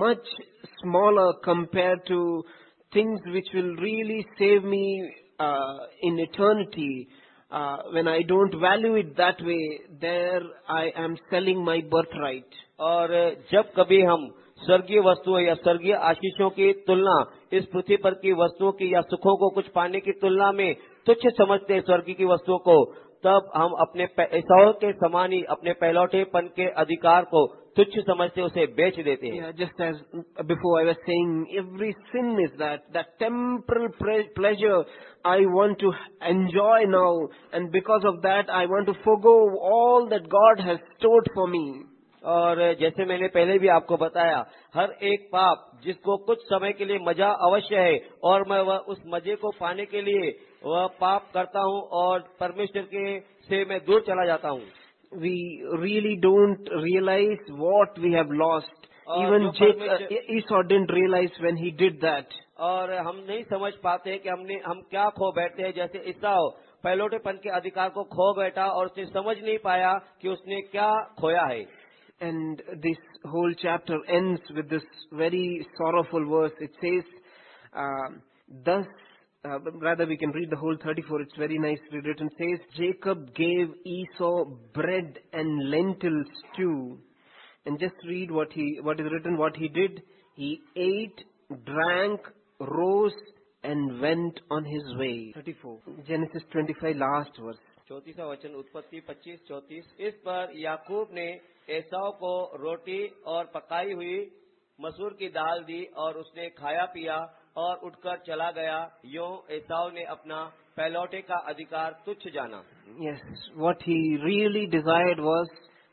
much small compare to things which will really save me in eternity when I don't value it that way there I am selling my birth right और जब कभी हम स्वर्गीय वस्तुओं या स्वर्गीय आशीषों की तुलना इस पृथ्वी पर की वस्तुओं की या सुखों को कुछ पाने की तुलना में तुच्छ समझते हैं स्वर्ग की वस्तुओं को तब हम अपने ऐसा के समान ही अपने पहलौटेपन के अधिकार को तुच्छ समझते उसे बेच देते हैं। Just as before I was saying every sin is that that temporal pleasure I want to enjoy now and because of that I want to forgo all that God has stored for me और जैसे मैंने पहले भी आपको बताया हर एक पाप जिसको कुछ समय के लिए मज़ा अवश्य है और मैं वह उस मज़े को पाने के लिए वह पाप करता हूँ और परमेश्वर के से मैं दूर चला जाता हूँ। We really don't realise what we have lost even yet realise when he did that और हम नहीं समझ पाते कि हमने हम क्या खो बैठते हैं। जैसे ईसा पैलोटेपन के अधिकार को खो बैठा और उसने समझ नहीं पाया कि उसने क्या खोया है। And this whole chapter end with this very sorrowful verse it says thus uh, rather we can read the whole 34, it's very nicely written. It says, Jacob gave Esau bread and lentil stew. And just read what he, what is written, what he did. He ate, drank, rose, and went on his way. 34. Genesis 25, last verse. चौतीसा वचन उत्पत्ति पच्चीस चौतीस इस पर याकूब ने एसाव को रोटी और पकाई हुई मसूर की दाल दी और उसने खाया पिया और उठकर चला गया। यो एसाव ने अपना पहलौटे का अधिकार तुच्छ जाना। Yes, what he really desired was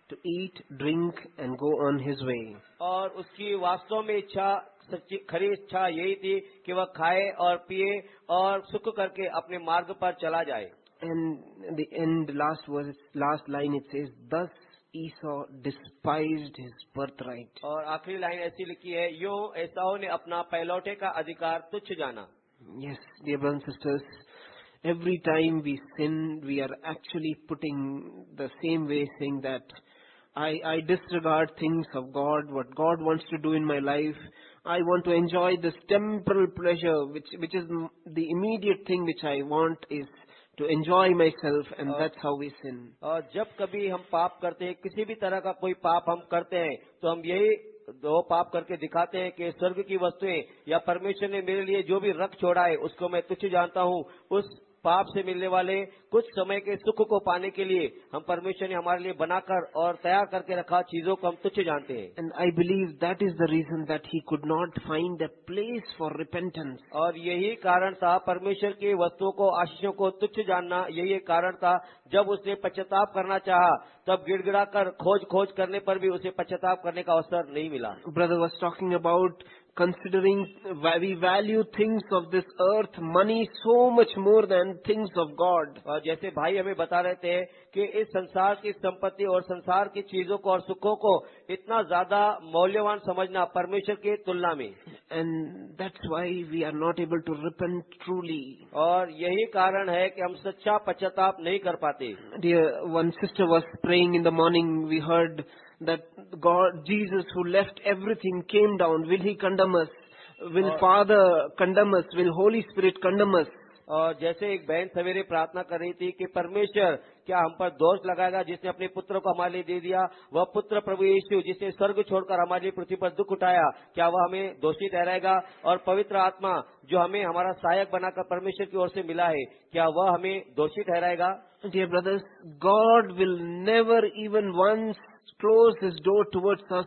to eat, drink, and go on his way. और उसकी वास्तव में इच्छा सच्ची खरी इच्छा यही थी कि वह खाए और पिए और सुख करके अपने मार्ग पर चला जाए। And the end, last verse, last line, it says, "Thus Esau despised his birthright." और आखिरी लाइन ऐसी लिखी है यो एसाओ ने अपना पहलौटे का अधिकार तुच्छ जाना Yes, dear brothers and sisters, every time we sin, we are actually putting the same way, saying that I, I disregard things of God, what God wants to do in my life. I want to enjoy this temporal pleasure, which, which is m- the immediate thing which I want is to enjoy myself, and that's how we sin. और जब कभी हम पाप करते हैं किसी भी तरह का कोई पाप हम करते हैं तो हम यही दो पाप करके दिखाते हैं कि स्वर्ग की वस्तुएँ या परमेश्वर ने मेरे लिए जो भी रख छोड़ा है उसको मैं तुच्छ जानता हूँ उस पाप से मिलने वाले कुछ समय के सुख को पाने के लिए हम परमेश्वर ने हमारे लिए बनाकर और तैयार करके रखा चीज़ों को हम तुच्छ जानते हैं। And I believe that is the reason that he could not find a place for repentance. और यही कारण था परमेश्वर की वस्तुओं को आशीषों को तुच्छ जानना यही एक कारण था। जब उसने पश्चाताप करना चाहा तब गिड़गिड़ा कर खोज खोज करने पर भी उसे पश्चाताप करने का अवसर नहीं मिला। Brother was talking about considering we value things of this earth, money so much more than things of God. और जैसे भाई हमें बता रहे थे कि इस संसार की संपत्ति और संसार की चीज़ों को और सुखों को इतना ज़्यादा मौल्यवान समझना परमेश्वर की तुलना में And that's why we are not able to repent truly. और यही कारण है कि हम सच्चा पश्चाताप नहीं कर पाते Dear, one sister was praying in the morning. We heard that God, Jesus, who left everything, came down. Will He condemn us? Will Father condemn us? Will Holy Spirit condemn us? और जैसे एक बहन सवेरे प्रार्थना कर रही थी कि परमेश्वर क्या हम पर दोष लगाएगा जिसने अपने पुत्र को हमारे लिए दे दिया वह पुत्र प्रभु यीशु जिसने स्वर्ग छोड़कर हमारे लिए पृथ्वी पर दुख उठाया क्या वह हमें दोषी ठहराएगा और पवित्र आत्मा जो हमें हमारा सहायक बनाकर परमेश्वर की ओर से मिला है क्या वह हमें दोषी ठहराएगा Dear brothers God will never even once close his door towards us.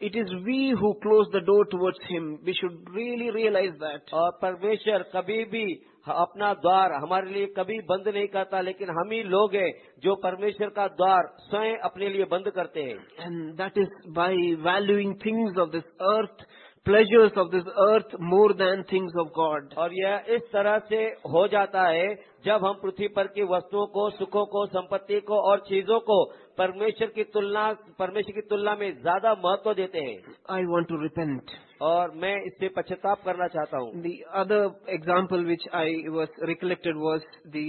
It is we who close the door towards him. We should really realize that. और परमेश्वर कभी भी अपना द्वार हमारे लिए कभी बंद नहीं करता लेकिन हम ही लोग हैं जो परमेश्वर का द्वार स्वयं अपने लिए बंद करते हैं And that is by valuing things of this earth, pleasures of this earth more than things of God. और यह इस तरह से हो जाता है जब हम पृथ्वी पर की वस्तुओं को सुखों को संपत्ति को और चीज़ों को परमेश्वर की तुलना परमेश्वर की तुलना में ज़्यादा महत्व देते हैं I want to repent. और मैं इससे पश्चाताप करना चाहता हूँ The other example which I was recollected was the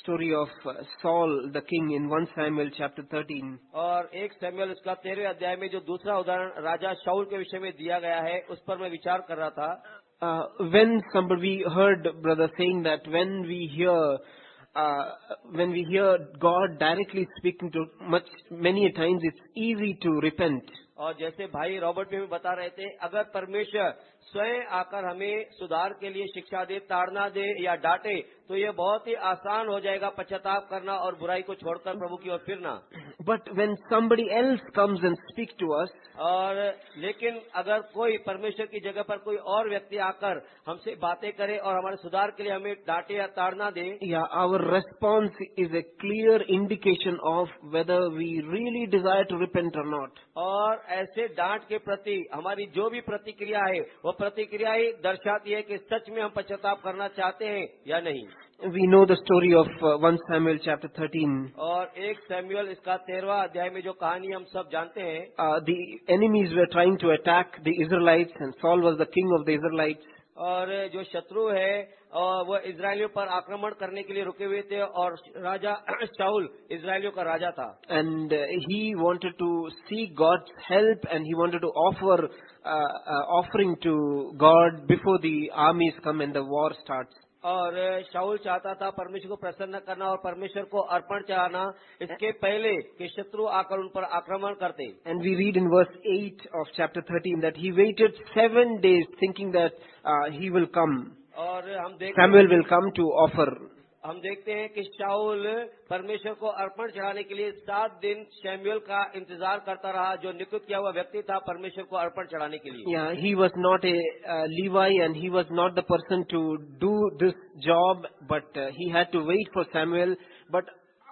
story of uh, Saul, the king, in 1 Samuel chapter 13. और एक सैमुअल उसका तेरहवें अध्याय में जो दूसरा उदाहरण राजा शाउल के विषय में दिया गया है उस पर मैं विचार कर रहा था Uh, when somebody heard brother saying that when we hear uh, when we hear God directly speaking to much many a times it's easy to repent. और जैसे भाई रॉबर्ट भी हमें बता रहे थे अगर परमेश्वर स्वयं आकर हमें सुधार के लिए शिक्षा दे ताड़ना दे या डांटे तो ये बहुत ही आसान हो जाएगा पश्चाताप करना और बुराई को छोड़कर प्रभु की ओर फिरना but when somebody else comes and speak to us, और लेकिन अगर कोई परमेश्वर की जगह पर कोई और व्यक्ति आकर हमसे बातें करे और हमारे सुधार के लिए हमें डांटे या ताड़ना दे या our response is a clear indication of whether we really desire to repent or not. और ऐसे डांट के प्रति हमारी जो भी प्रतिक्रिया है वो प्रतिक्रिया ही दर्शाती है कि सच में हम पश्चाताप करना चाहते हैं या नहीं। We know the story of one Samuel chapter thirteen और एक सैम्यूअल इसका तेरवा अध्याय में जो कहानी हम सब जानते हैं। The enemies were trying to attack the Israelites and Saul was the king of the Israelites और जो शत्रु है वह इसराइलियों पर आक्रमण करने के लिए रुके हुए थे और राजा चाउल इसराइलियों का राजा था। And he wanted to see God help and he wanted to offer offering to God before the armies come and the war start और uh, शाहुल चाहता था परमेश्वर को प्रसन्न करना और परमेश्वर को अर्पण चढ़ाना इसके पहले कि शत्रु आकर उन पर आक्रमण करते। And we read in verse eight of chapter thirteen that he waited seven days thinking that he will come और हम देख देखते विल कम टू ऑफ़र हम देखते हैं कि शाहुल परमेश्वर को अर्पण चढ़ाने के लिए सात दिन सैम्यूल का इंतज़ार करता रहा जो नियुक्त किया हुआ व्यक्ति था परमेश्वर को अर्पण चढ़ाने के लिए। He was not a Levi and he was not the person to do this job but he had to wait for Samuel but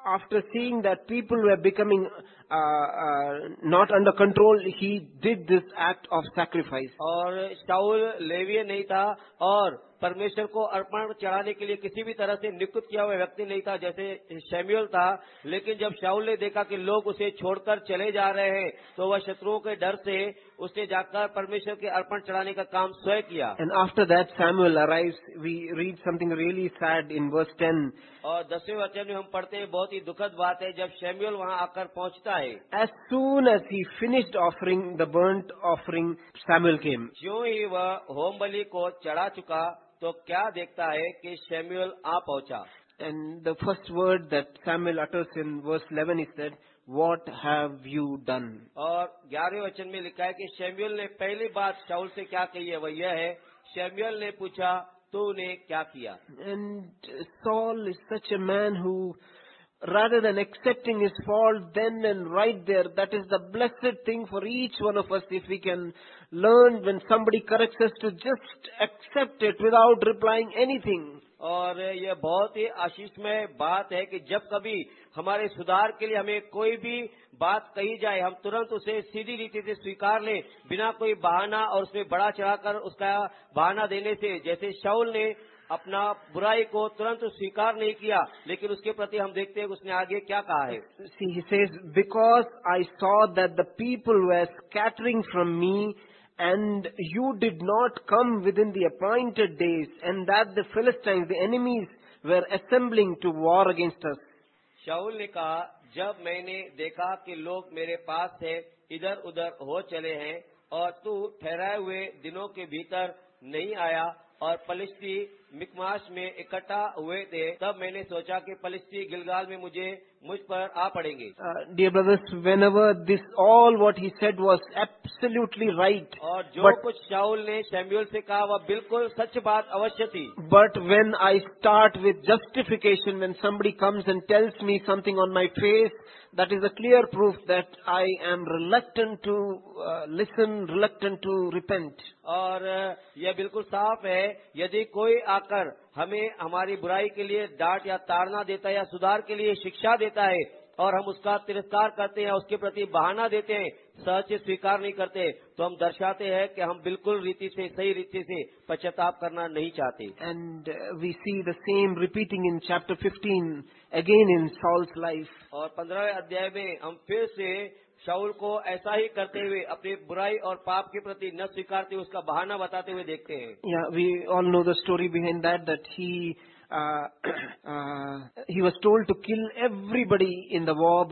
after seeing that people were becoming uh, uh, not under control, he did this act of sacrifice. और शाउल लेविय नहीं था और परमेश्वर को अर्पण चढ़ाने के लिए किसी भी तरह से नियुक्त किया हुआ व्यक्ति नहीं था जैसे शैम्यूल था लेकिन जब शाउल ने देखा कि लोग उसे छोड़कर चले जा रहे हैं तो वह शत्रुओं के डर से उसने जाकर परमेश्वर के अर्पण चढ़ाने का काम स्वयं किया। And after that Samuel arrive we read something really sad in verse ten और दसवें वचन में हम पढ़ते हैं बहुत ही दुखद बात है जब सैमुअल वहाँ आकर पहुँचता है। As soon as he finished offering the burnt offering Samuel came जो ही वह होम बली को चढ़ा चुका तो क्या देखता है कि सैमुअल आ पहुँचा। And the first word that Samuel utters in verse 11 is that What have you done? और ग्यारहवें वचन में लिखा है कि शैम्यूल ने पहली बात शाउल से क्या कही है वह यह है शैम्यूल ने पूछा तूने क्या किया And Saul is such a man who, rather than accepting his fault then and right there, that is the blessed thing for each one of us if we can learn when somebody corrects us to just accept it without replying anything. और यह बहुत ही आशीषमय बात है कि जब कभी हमारे सुधार के लिए हमें कोई भी बात कही जाए हम तुरंत उसे सीधी रीति से स्वीकार लें बिना कोई बहाना और उसमें बड़ा चढ़ाकर उसका बहाना देने से। जैसे शाउल ने अपना बुराई को तुरंत स्वीकार नहीं किया लेकिन उसके प्रति हम देखते हैं उसने आगे क्या कहा है। See, he says, Because I saw that the people were scattering from me, and you did not come within the appointed days, and that the Philistines, the enemies, were assembling to war against us. Saul ने कहा जब मैंने देखा कि लोग मेरे पास से इधर उधर हो चले हैं और तू ठहराए हुए दिनों के भीतर नहीं आया और पलिस्ती मिकमाश में इकट्ठा हुए थे तब मैंने सोचा कि पलिस्ती गिलगाल में मुझे मुझ पर आ पड़ेंगे। Dear brothers when ever this all what he said was absolutely right और जो but, कुछ शाहल ने शैम्यूल से कहा वह बिल्कुल सच बात अवश्य थी। But when I start with justification when somebody comes and tells me something on my face that is a clear proof that I am reluctant to uh, listen, reluctant to repent. और यह बिल्कुल साफ़ है यदि कोई आकर हमें हमारी बुराई के लिए डांट या ताड़ना देता है या सुधार के लिए शिक्षा देता है और हम उसका तिरस्कार करते हैं उसके प्रति बहाना देते हैं सहज स्वीकार नहीं करते तो हम दर्शाते हैं कि हम बिल्कुल रीति से सही रीति से पश्चाताप करना नहीं चाहते। And we see the same repeating in chapter 15 again in Saul's life और पंद्रहवें अध्याय में हम फिर से शाउल को ऐसा ही करते हुए अपनी बुराई और पाप के प्रति न स्वीकारते हुए उसका बहाना बताते हुए देखते हैं। We all know the story behind that that he Uh, uh, he was told to kill everybody in the war,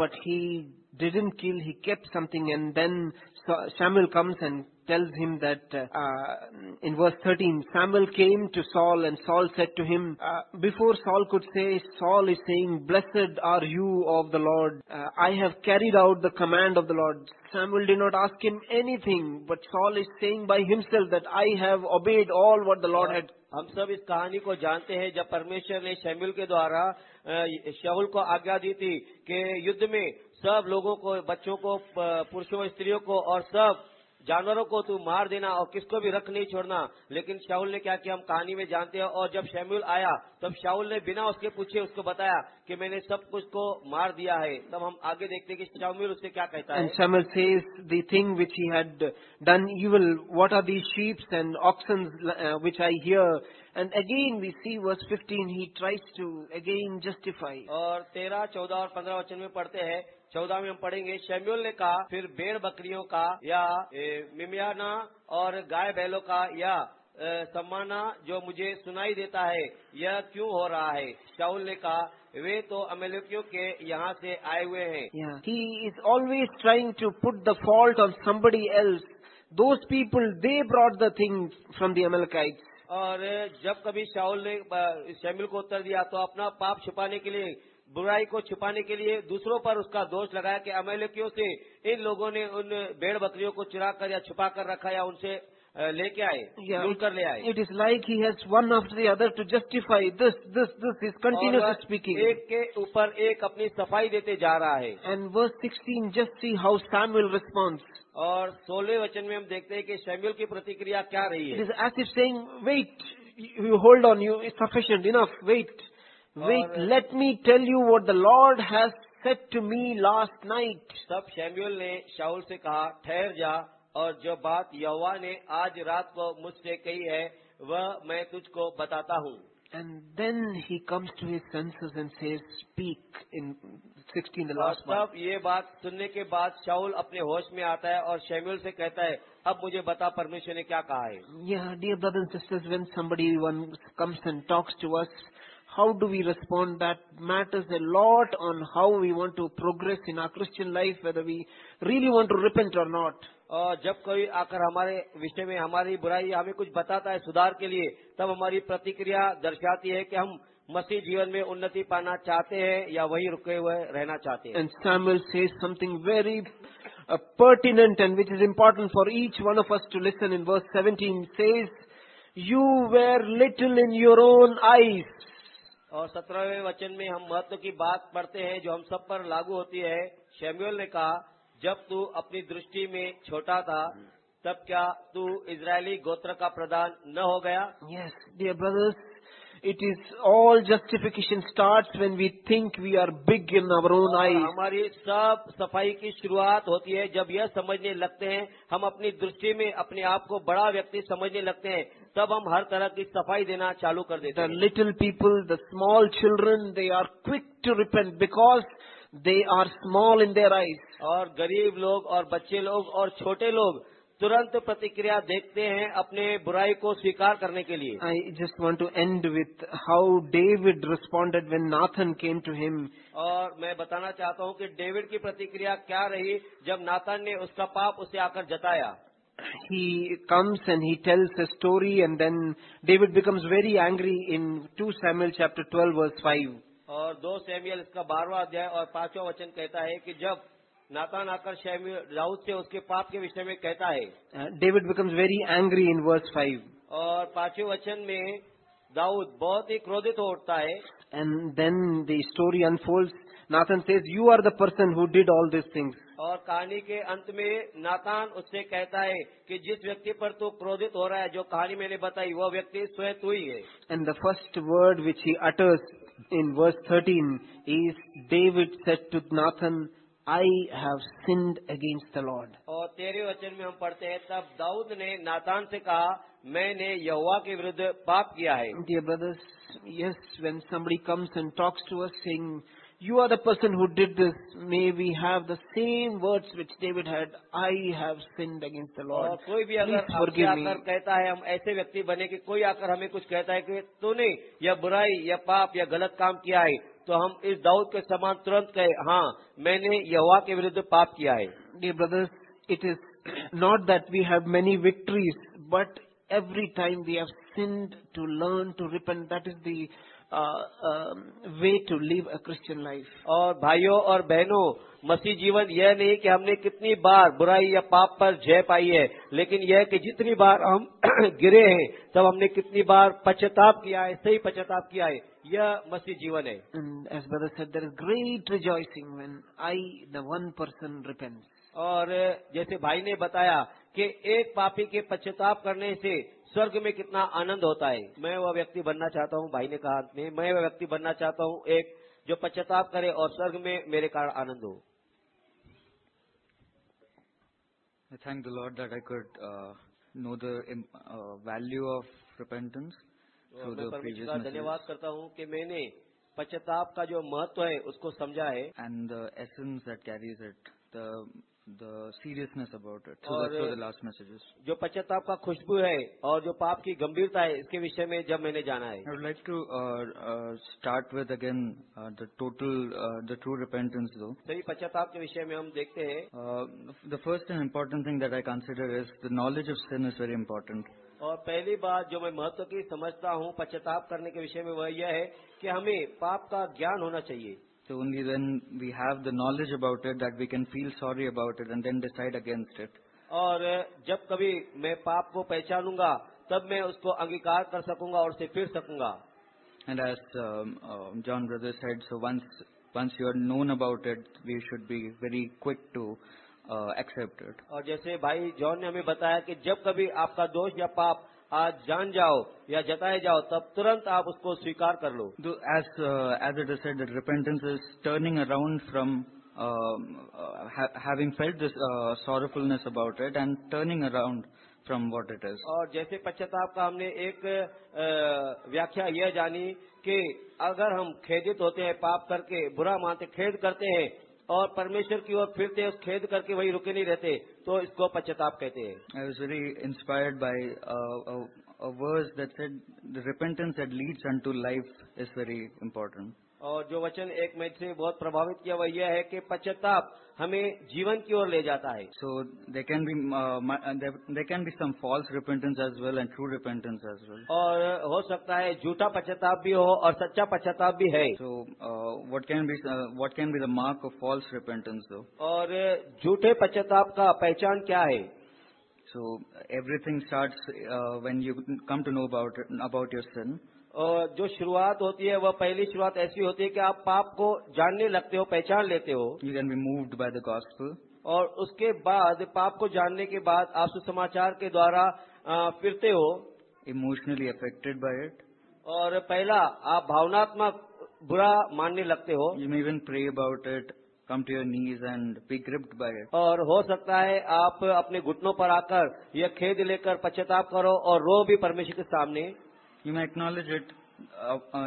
didn't kill, he kept something, and then Sa- Samuel comes and tells him that, uh, in verse 13, Samuel came to Saul and Saul said to him, uh, before Saul could say, Saul is saying, blessed are you of the Lord. Uh, I have carried out the command of the Lord. Samuel did not ask him anything, but Saul is saying by himself that I have obeyed all what the Lord had हम सब इस कहानी को जानते हैं जब परमेश्वर ने शैमुल के द्वारा अ, शाहुल को आज्ञा दी थी कि युद्ध में सब लोगों को बच्चों को पुरुषों स्त्रियों को और सब जानवरों को तू मार देना और किसको भी रख नहीं छोड़ना। लेकिन शाहुल ने क्या किया? हम कहानी में जानते हैं। और जब शैमुल आया तब शाहुल ने बिना उसके पूछे उसको बताया कि मैंने सब कुछ को मार दिया है। तब हम आगे देखते हैं कि शामुल उससे क्या कहता है। Samuel says the thing which he had done evil, what are these sheep and oxen uh, which I hear? And again we see verse 15 he tries to again justify. aur 13 14 aur 15 vachan mein padte hain चौदह में हम पढ़ेंगे शेम्यूल ने कहा फिर बेड़ बकरियों का या मिमियाना और गाय बैलों का या सम्माना जो मुझे सुनाई देता है यह क्यों हो रहा है? शाहुल ने कहा वे तो अमेरिकियों के यहाँ से आए हुए हैं। He is always trying to put the fault of somebody else those people they brought the thing from the America और जब कभी शाउल ने शैमिल को उत्तर दिया तो अपना पाप छुपाने के लिए, बुराई को छुपाने के लिए दूसरों पर उसका दोष लगाया कि अमेलिकियों से इन लोगों ने उन भेड़ बकरियों को चुरा कर या छुपा कर रखा या उनसे लेके आए Yeah, लूट कर ले आए It is like he has one after the other to justify this, this, this. He's और continuously वह speaking. एक के ऊपर एक अपनी सफ़ाई देते जा रहा है And verse 16, just see how Samuel responds. और सोलह वचन में हम देखते हैं कि शैम्यूल की प्रतिक्रिया क्या रही It है is as if saying, wait, you hold on, you, it's sufficient, enough, wait. Wait, Or- let me tell you what the Lord has said to me last night. तब शैम्यूल ने शाउल से कहा ठहर जा और जो बात यहोवा ने आज रात को मुझसे कही है वह मैं तुझको बताता हूँ And then he comes to his senses and says, speak in 16, the last one. तब ये बात सुनने के बाद शाउल अपने होश में आता है और शैम्यूल से कहता है अब मुझे बता परमेश्वर ने क्या कहा है Yeah, dear brothers and sisters, when somebody one comes and talks to us, how do we respond? That matters a lot on how we want to progress in our Christian life, whether we really want to repent or not. जब कोई आकर हमारे विषय में हमारी बुराई हमें कुछ बताता है सुधार के लिए तब हमारी प्रतिक्रिया दर्शाती है कि हम मसीह जीवन में उन्नति पाना चाहते हैं या वही रुके हुए रहना चाहते हैं। Samuel says something very uh, pertinent and which is important for each one of us to listen in verse 17 says, You were little in your own eyes. और सत्रहवें वचन में हम महत्व की बात पढ़ते हैं जो हम सब पर लागू होती है। शैम्यूल ने कहा जब तू अपनी दृष्टि में छोटा था तब क्या तू इसराइली गोत्र का प्रधान न हो गया? Yes dear brothers it is all justification start when we think we are big in our own eye हमारी सब सफ़ाई की शुरुआत होती है जब यह समझने लगते हैं हम अपनी दृष्टि में अपने आप को बड़ा व्यक्ति समझने लगते हैं तब हम हर तरह की सफ़ाई देना चालू कर देते हैं। Little people the small children they are quick to repent because they are small in their eyes. और गरीब लोग और बच्चे लोग और छोटे लोग तुरंत प्रतिक्रिया देखते हैं अपने बुराई को स्वीकार करने के लिए I just want to end with how David responded when Nathan came to him. और मैं बताना चाहता हूं कि डेविड की प्रतिक्रिया क्या रही जब नाथन ने उसका पाप उसे आकर जताया he comes and he tells a story and then David becomes very angry in 2 Samuel chapter 12 verse 5. और दो सैमुअल इसका बारहवा अध्याय और पांचवा वचन कहता है कि जब नातान आकर दाऊद से उसके पाप के विषय में कहता है David becomes very angry in verse five और पाँचवें वचन में दाऊद बहुत ही क्रोधित हो उठता है and then the story unfolds. Nathan says, You are the person who did all these things. और कहानी के अंत में नातान उससे कहता है कि जिस व्यक्ति पर तू क्रोधित हो रहा है जो कहानी मैंने बताई वह व्यक्ति स्वयं तू ही है and the first word which he utters in verse 13 is David said to Nathan, I have sinned against the Lord. और तेरे वचन में हम पढ़ते हैं तब दाऊद ने नातान से कहा मैंने यहोवा के विरुद्ध पाप किया है Dear brothers, yes, when somebody comes and talks to us saying, You are the person who did this, may we have the same words which David had, I have sinned against the और Lord. कोई भी अगर Please आपसे forgive me. आकर कहता है हम ऐसे व्यक्ति बने कि कोई आकर हमें कुछ कहता है कि तूने यह बुराई या पाप या गलत काम किया है तो हम इस दाऊद के समान तुरंत कहे हाँ मैंने यहोवा के विरुद्ध पाप किया है Dear brothers, it is not that we have many victories, but every time we have sinned to learn to repent. That is the uh, to way a Christian life और भाइयों और बहनों मसीह जीवन यह नहीं कि हमने कितनी बार बुराई या पाप पर जय पाई है लेकिन यह कि जितनी बार हम गिरे हैं तब हमने कितनी बार पश्चाताप किया है सही पश्चाताप किया है यह मसीह जीवन है as brother said, there is great rejoicing when I, the one person, repents. और जैसे भाई ने बताया कि एक पापी के पश्चाताप करने से स्वर्ग में कितना आनंद होता है मैं वह व्यक्ति बनना चाहता हूँ भाई ने कहा अंत में मैं वह व्यक्ति बनना चाहता हूँ एक जो पश्चाताप करे और स्वर्ग में मेरे कारण आनंद हो I thank the Lord that I could uh, know the uh, value of repentance through the previous messages धन्यवाद करता हूँ कि मैंने पश्चाताप का जो महत्व है उसको समझा है and the essence that carries it, the the seriousness about it. So that's for the last messages. जो पश्चाताप का खुशबू है और जो पाप की गंभीरता है इसके विषय में जब मैंने जाना है I would like to uh, uh, start with again uh, the total, uh, the true repentance though. सही पश्चाताप के विषय में हम देखते हैं Uh, the first and important thing that I consider is the knowledge of sin is very important. और पहली बात जो मैं महत्व की समझता हूँ पश्चाताप करने के विषय में वह यह है कि हमें पाप का ज्ञान होना चाहिए So only then we have the knowledge about it that we can feel sorry about it and then decide against it. और जब कभी मैं पाप को पहचानूँगा तब मैं उसको अंगीकार कर सकूँगा और उसे फिर सकूँगा and as John brother said so once once you are known about it we should be very quick to accept it और जैसे भाई जॉन ने हमें बताया कि जब कभी आपका दोष या पाप आज जान जाओ या जताए जाओ तब तुरंत आप उसको स्वीकार कर लो। As as it said repentance is turning around from having felt this sorrowfulness about it and turning around from what it is और जैसे पश्चाताप का हमने एक uh, व्याख्या यह जानी कि अगर हम खेदित होते हैं पाप करके बुरा मानते खेद करते हैं और परमेश्वर की ओर फिरते उस खेद करके वही रुके नहीं रहते तो इसको पश्चाताप कहते हैं was very inspired by uh, a, verse that said repentance that leads unto life is very important. और जो वचन एक मई से बहुत प्रभावित किया वह यह है कि पश्चाताप हमें जीवन की ओर ले जाता है। So there can be there can be some false repentance as well and true repentance as well और हो सकता है झूठा पश्चाताप भी हो और सच्चा पश्चाताप भी है। So what can be what can be the mark of false repentance though और झूठे पश्चाताप का पहचान क्या है? So everything start when you come to know about about your sin जो शुरुआत होती है वह पहली शुरुआत ऐसी होती है कि आप पाप को जानने लगते हो पहचान लेते हो You can be moved by the gospel. और उसके बाद पाप को जानने के बाद आप सुसमाचार के द्वारा फिरते हो इमोशनली affected बाय it. और पहला आप भावनात्मक बुरा मानने लगते हो you may even pray about it, come to your knees and be gripped by it. और हो सकता है आप अपने घुटनों पर आकर यह खेद लेकर पश्चाताप करो और रो भी परमेश्वर के सामने you may acknowledge it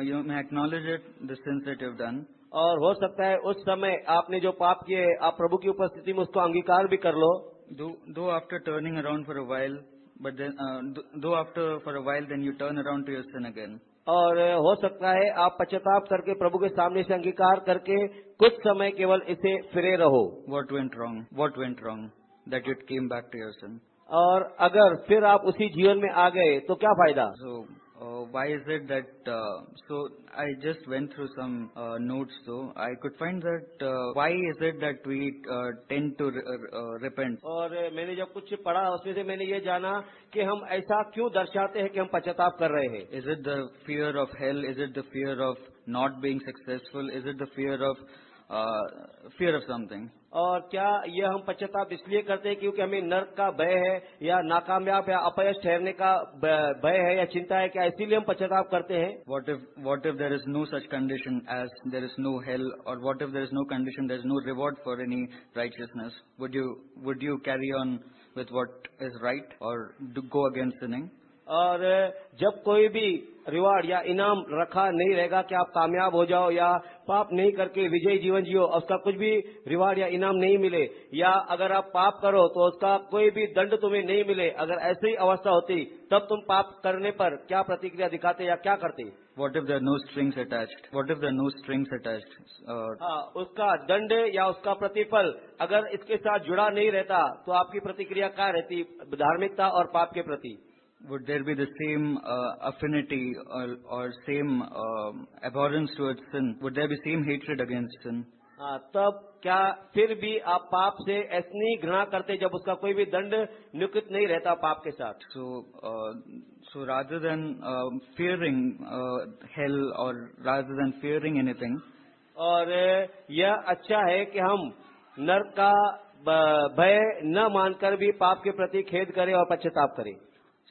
you may acknowledge it दिसव done और हो सकता है उस समय आपने जो पाप किए आप प्रभु की उपस्थिति में उसको अंगीकार भी कर लो। Though after turning around for a while but though after for a while then you turn around to sin again और हो सकता है आप पश्चाताप करके प्रभु के सामने से अंगीकार करके कुछ समय केवल इसे फिरे रहो। What went wrong what went wrong that it came back to your sin और अगर फिर आप उसी जीवन में आ गए तो क्या फ़ायदा? uh, why is it that? Uh, so, I just went through some uh, notes. So, I could find that uh, why is it that we uh, tend to re- uh, repent? और मैंने जब कुछ पढ़ा उसमें से मैंने ये जाना कि हम ऐसा क्यों दर्शाते हैं कि हम पश्चाताप कर रहे हैं Is it the fear of hell? Is it the fear of not being successful? Is it the fear of uh, fear of something और क्या यह हम पश्चाताप इसलिए करते हैं क्योंकि हमें नर्क का भय है या नाकामयाब या अपय ठहरने का भय है या चिंता है क्या? इसीलिए हम पश्चाताप करते हैं। What if what if there is no such condition as there is no health or what if there is no condition there is no reward for any righteousness would you would you carry on with what is right or do go against the और जब कोई भी रिवार्ड या इनाम रखा नहीं रहेगा कि आप कामयाब हो जाओ या पाप नहीं करके विजय जीवन जियो उसका कुछ भी रिवार्ड या इनाम नहीं मिले या अगर आप पाप करो तो उसका कोई भी दंड तुम्हें नहीं मिले अगर ऐसी अवस्था होती तब तुम पाप करने पर क्या प्रतिक्रिया दिखाते या क्या करते? What if the no if there are no strings attached? Uh, हाँ उसका दंड या उसका प्रतिफल अगर इसके साथ जुड़ा नहीं रहता तो आपकी प्रतिक्रिया क्या रहती? धार्मिकता और पाप के प्रति। Would there be the same uh, affinity or, or same um abhorrence towards sin? Would there be same hatred against sin? हाँ, तब क्या फिर भी आप पाप से ऐसी घृणा करते जब उसका कोई भी दंड नियुक्त नहीं रहता पाप के साथ So, uh, so rather than um fearing uh, hell or rather than fearing anything, और यह अच्छा है कि हम नर्क का भय न मानकर भी पाप के प्रति खेद करें और पश्चाताप करें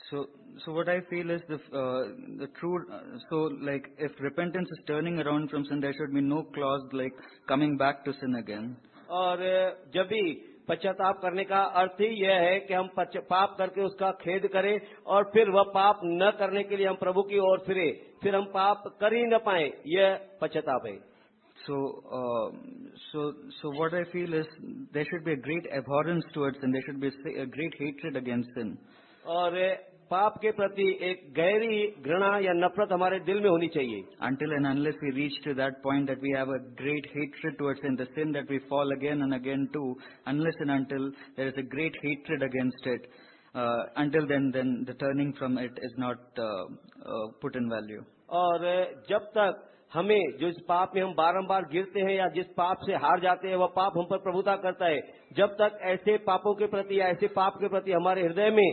So, so what I feel is the uh, the true. Uh, so, like, if repentance is turning around from sin, there should be no clause like coming back to sin again. और uh, जब भी पश्चाताप करने का अर्थ ही यह है कि हम पाप करके उसका खेद करें और फिर वह पाप न करने के लिए हम प्रभु की ओर फिरे फिर हम पाप कर ही न पाए यह पश्चाताप है so so so what I feel is there should be a great abhorrence towards and there should be great hatred against sin और पाप के प्रति एक गहरी घृणा या नफरत हमारे दिल में होनी चाहिए। Until and unless we reach to that point that we have a great hatred towards in the sin that we fall again and again to unless and until there is a great hatred against it until then then the turning from it is not put in value और जब तक हमें जो इस पाप में हम बारंबार गिरते हैं या जिस पाप से हार जाते हैं वह पाप हम पर प्रभुता करता है। जब तक ऐसे पापों के प्रति या ऐसे पाप के प्रति हमारे हृदय में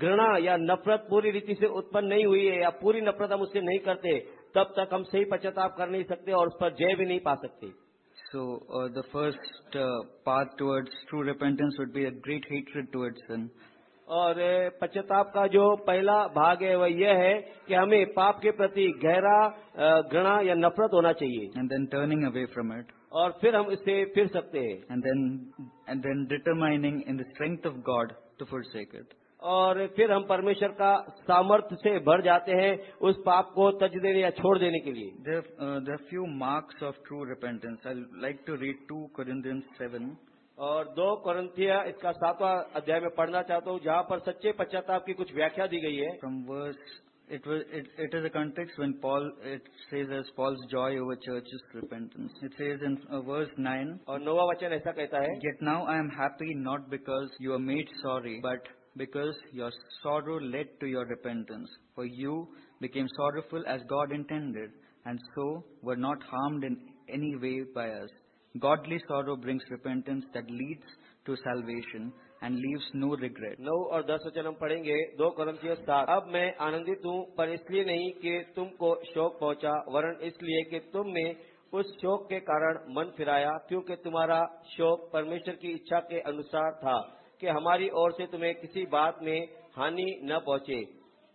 घृणा या नफरत पूरी रीति से उत्पन्न नहीं हुई है या पूरी नफरत हम उससे नहीं करते तब तक हम सही पश्चाताप कर नहीं सकते और उस पर जय भी नहीं पा सकते। So the first part towards true repentance would be a great hatred towards sin और uh, पश्चाताप का जो पहला भाग है वह यह है कि हमें पाप के प्रति गहरा uh, घृणा या नफरत होना चाहिए। And then turning away from it और फिर हम इससे फिर सकते हैं। And then and then determining in the strength of God to full सेकेट और फिर हम परमेश्वर का सामर्थ्य से भर जाते हैं उस पाप को तज देने या छोड़ देने के लिए uh, are few marks of true repentance i'll like to read 2 corinthians 7 और दो करंथिया इसका सातवां अध्याय में पढ़ना चाहता हूँ जहाँ पर सच्चे पश्चाताप की कुछ व्याख्या दी गई है from verse it was it, it is a context when paul it says as paul's joy over church's repentance it says in uh, verse 9 और नौवा वचन ऐसा कहता है Yet now I am happy not because you are made sorry, but because your sorrow led to your repentance. For you became sorrowful as God intended, and so were not harmed in any way by us. Godly sorrow brings repentance that leads to salvation and leaves no regret. नौ और दस वचन हम पढ़ेंगे दो करंथिया सात अब मैं आनंदित हूँ पर इसलिए नहीं कि तुमको शोक पहुंचा वरन इसलिए कि तुमने उस शोक के कारण मन फिराया क्योंकि तुम्हारा शोक परमेश्वर की इच्छा के अनुसार था कि हमारी ओर से तुम्हें किसी बात में हानि न पहुँचे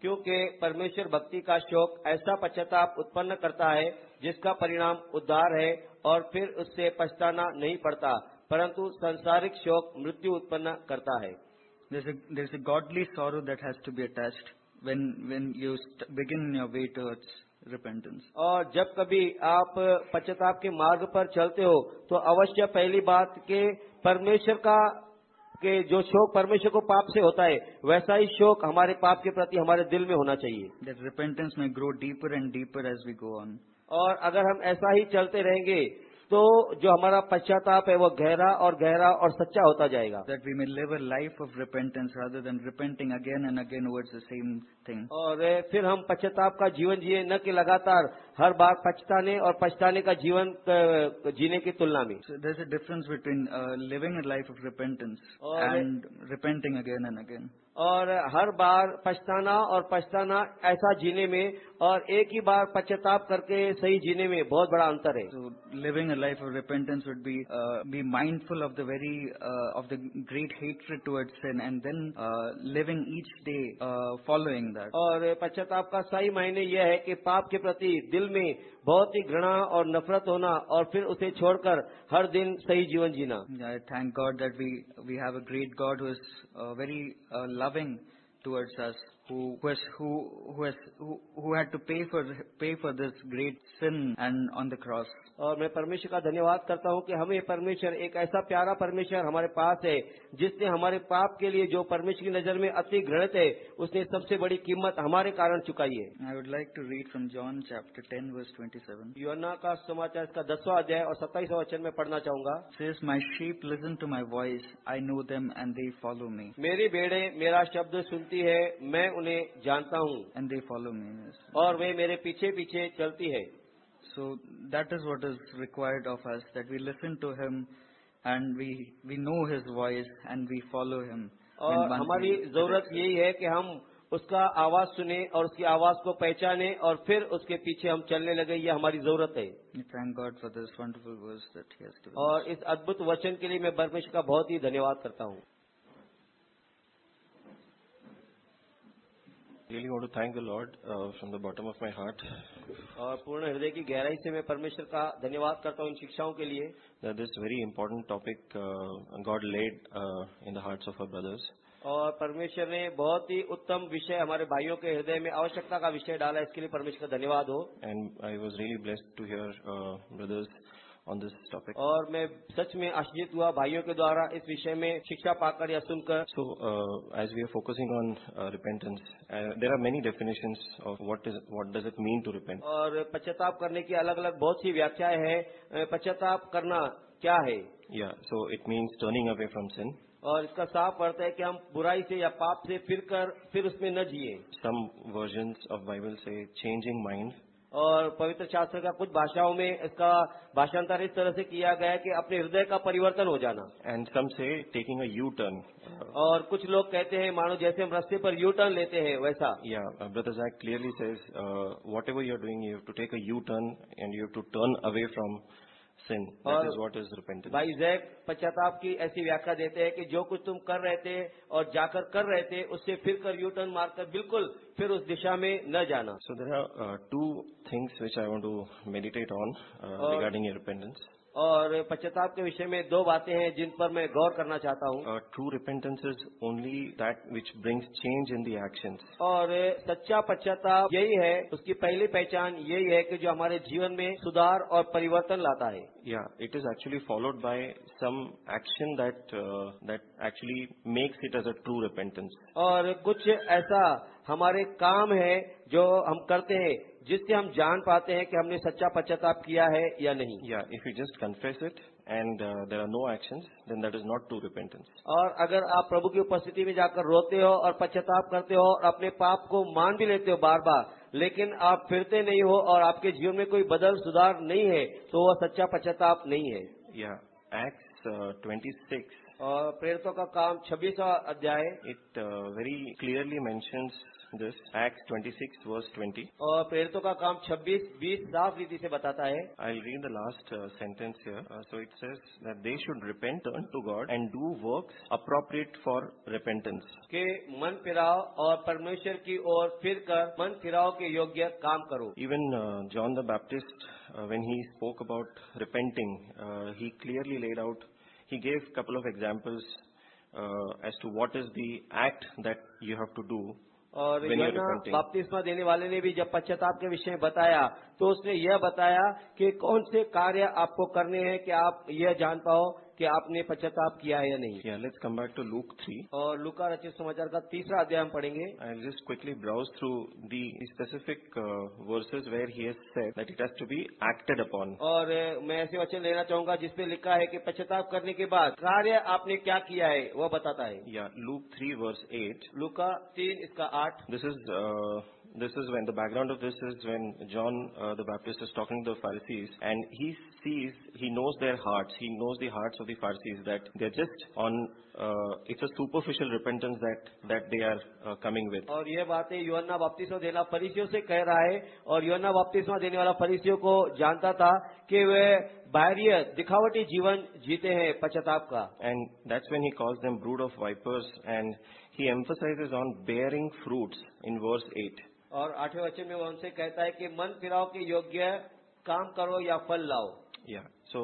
क्योंकि परमेश्वर भक्ति का शोक ऐसा पश्चाताप उत्पन्न करता है जिसका परिणाम उद्धार है और फिर उससे पछताना नहीं पड़ता परंतु संसारिक शोक मृत्यु उत्पन्न करता है There's a, a godly sorrow that has to be attached when, when you begin your way towards repentance. और जब कभी आप पश्चाताप के मार्ग पर चलते हो तो अवश्य पहली बात के परमेश्वर का के जो शोक परमेश्वर को पाप से होता है वैसा ही शोक हमारे पाप के प्रति हमारे दिल में होना चाहिए। दैट रिपेंटेंस में grow deeper and deeper as we go on और अगर हम ऐसा ही चलते रहेंगे तो जो हमारा पश्चाताप है वो गहरा और गहरा और सच्चा होता जाएगा। That we may live a life of repentance rather than repenting again and again words the same thing और eh, फिर हम पश्चाताप का जीवन जिए न कि लगातार हर बार पछताने और पछताने का जीवन eh, जीने की तुलना में। Difference between living a life of repentance and repenting again and again और हर बार पछताना और पछताना ऐसा जीने में और एक ही बार पश्चाताप करके सही जीने में बहुत बड़ा अंतर है। Living a life of repentance would be be mindful of the very of the great hatred towards sin and then living each day following that और पश्चाताप का सही मायने यह है कि पाप के प्रति दिल में बहुत ही घृणा और नफरत होना और फिर उसे छोड़कर हर दिन सही जीवन जीना। Thank God that we we have a great God who is very loving towards us who who has who who has who, who had to pay for pay for this great sin and on the cross. और मैं परमेश्वर का धन्यवाद करता हूँ कि हमें परमेश्वर एक ऐसा प्यारा परमेश्वर हमारे पास है जिसने हमारे पाप के लिए जो परमेश्वर की नज़र में अति घृणित है उसने सबसे बड़ी कीमत हमारे कारण चुकाई है I would like to read from John chapter 10 verse 27. योना का समाचार इसका दसवां अध्याय और सत्ताईसवां वचन में पढ़ना चाहूँगा says, "My sheep listen to my voice. I know them and they follow me." मेरी भेड़े मेरा शब्द सुनती है मैं उन्हें जानता हूँ। एंड फॉलो मी और वे मेरे पीछे पीछे चलती है। So that is what is required of us that we listen to him and we we know his voice and we follow him और हमारी ज़रूरत यही है कि हम उसका आवाज़ सुने और उसकी आवाज़ को पहचाने और फिर उसके पीछे हम चलने लगे ये हमारी ज़रूरत है। Thank God for this wonderful words that और इस अद्भुत वचन के लिए मैं परमेश्वर का बहुत ही धन्यवाद करता हूँ। Really want to thank you Lord from the bottom of my heart और पूर्ण हृदय की गहराई से मैं परमेश्वर का धन्यवाद करता हूँ इन शिक्षाओं के लिए। This very important topic God laid in the heart of our brothers और परमेश्वर ने बहुत ही उत्तम विषय हमारे भाइयों के हृदय में आवश्यकता का विषय डाला इसके लिए परमेश्वर का धन्यवाद हो। And I was really blessed to hear brothers on this topic. और मैं सच में आश्चर्यित हुआ भाइयों के द्वारा इस विषय में शिक्षा पाकर या सुनकर So, uh, as we are focusing on uh, repentance, uh, there are many definitions of what is what does it mean to repent. और पश्चाताप करने की अलग अलग बहुत सी व्याख्याएँ हैं अ, पश्चाताप करना क्या है Yeah, so it means turning away from sin. और इसका साफ़ अर्थ है कि हम बुराई से या पाप से फिर कर फिर उसमें न जिए Some versions of Bible say changing mind. और पवित्र शास्त्र का कुछ भाषाओं में इसका भाषांतर इस तरह से किया गया कि अपने हृदय का परिवर्तन हो जाना। एंड कम से टेकिंग अ यू टर्न और कुछ लोग कहते हैं मानो जैसे हम रस्ते पर यू टर्न लेते हैं वैसा। Yeah brother clearly says whatever you are doing you to take a U turn and you to turn away from sin. That is what is repentance. भाई जैक पश्चाताप की ऐसी व्याख्या देते हैं कि जो कुछ तुम कर रहे थे और जाकर कर रहे थे उससे फिर कर यू टर्न मारकर बिल्कुल फिर उस दिशा में न जाना So there are uh, two things which I want to meditate on uh, और पश्चाताप के विषय में दो बातें हैं जिन पर मैं गौर करना चाहता हूँ। True repentance is only that which brings change in the action और सच्चा पश्चाताप यही है उसकी पहली पहचान यही है कि जो हमारे जीवन में सुधार और परिवर्तन लाता है। Yeah it is actually followed by some action that that actually makes it as a true repentance और कुछ ऐसा हमारे काम है जो हम करते हैं जिससे हम जान पाते हैं कि हमने सच्चा पश्चाताप किया है या नहीं। If you just confess it and uh, there are no actions, then that is not true repentance. और अगर आप प्रभु की उपस्थिति में जाकर रोते हो और पश्चाताप करते हो और अपने पाप को मान भी लेते हो बार बार लेकिन आप फिरते नहीं हो और आपके जीवन में कोई बदल सुधार नहीं है तो वह सच्चा पश्चाताप नहीं है। Yeah, Acts uh, 26, और प्रेरितों का काम छब्बीसवा अध्याय। It very clearly mentions this. Acts 26 verse 20. और प्रेरितों का काम 26 20 साफ रीति से बताता है I'll read the last uh, sentence here. Uh, so it says that they should repent, turn to God, and do works appropriate for repentance. कि मन फिराओ और परमेश्वर की ओर फिर कर मन फिराओ के योग्य काम करो Even uh, John the Baptist, uh, when he spoke about repenting, uh, he clearly laid out, he gave a couple of examples uh, as to what is the act that you have to do और are बपतिस्मा देने वाले ने भी जब पश्चाताप के विषय में बताया तो उसने यह बताया कि कौन से कार्य आपको करने हैं कि आप यह जान पाओ कि आपने पश्चाताप किया है या नहीं let's come back to Luke 3. और लुका रचित समाचार का तीसरा अध्याय हम पढ़ेंगे आई quickly browse through the specific uh, verses where he has said that it has to be acted upon. और मैं ऐसे वचन लेना चाहूँगा जिसपे लिखा है कि पश्चाताप करने के बाद कार्य आपने क्या किया है वह बताता है Yeah, Luke 3 verse 8. लुका तीन इसका आठ this uh, this is when the background of this is when John uh, the Baptist is talking to the Pharisees and he sees he knows their hearts he knows the hearts of the Pharisees that they're just on uh, it's a superficial repentance that that they are uh, coming with और यह बातें योन्ना बपतिस्मा देना फरीसियों से कह रहा है और योन्ना बपतिस्मा देने वाला फरीसियों को जानता था कि वे बाहरीय दिखावटी जीवन जीते हैं पश्चाताप का and that's when he calls them brood of vipers and he emphasizes on bearing fruits in verse 8 और आठवें वचन में वह उनसे कहता है कि मन फिराव के योग्य काम करो या फल लाओ. So,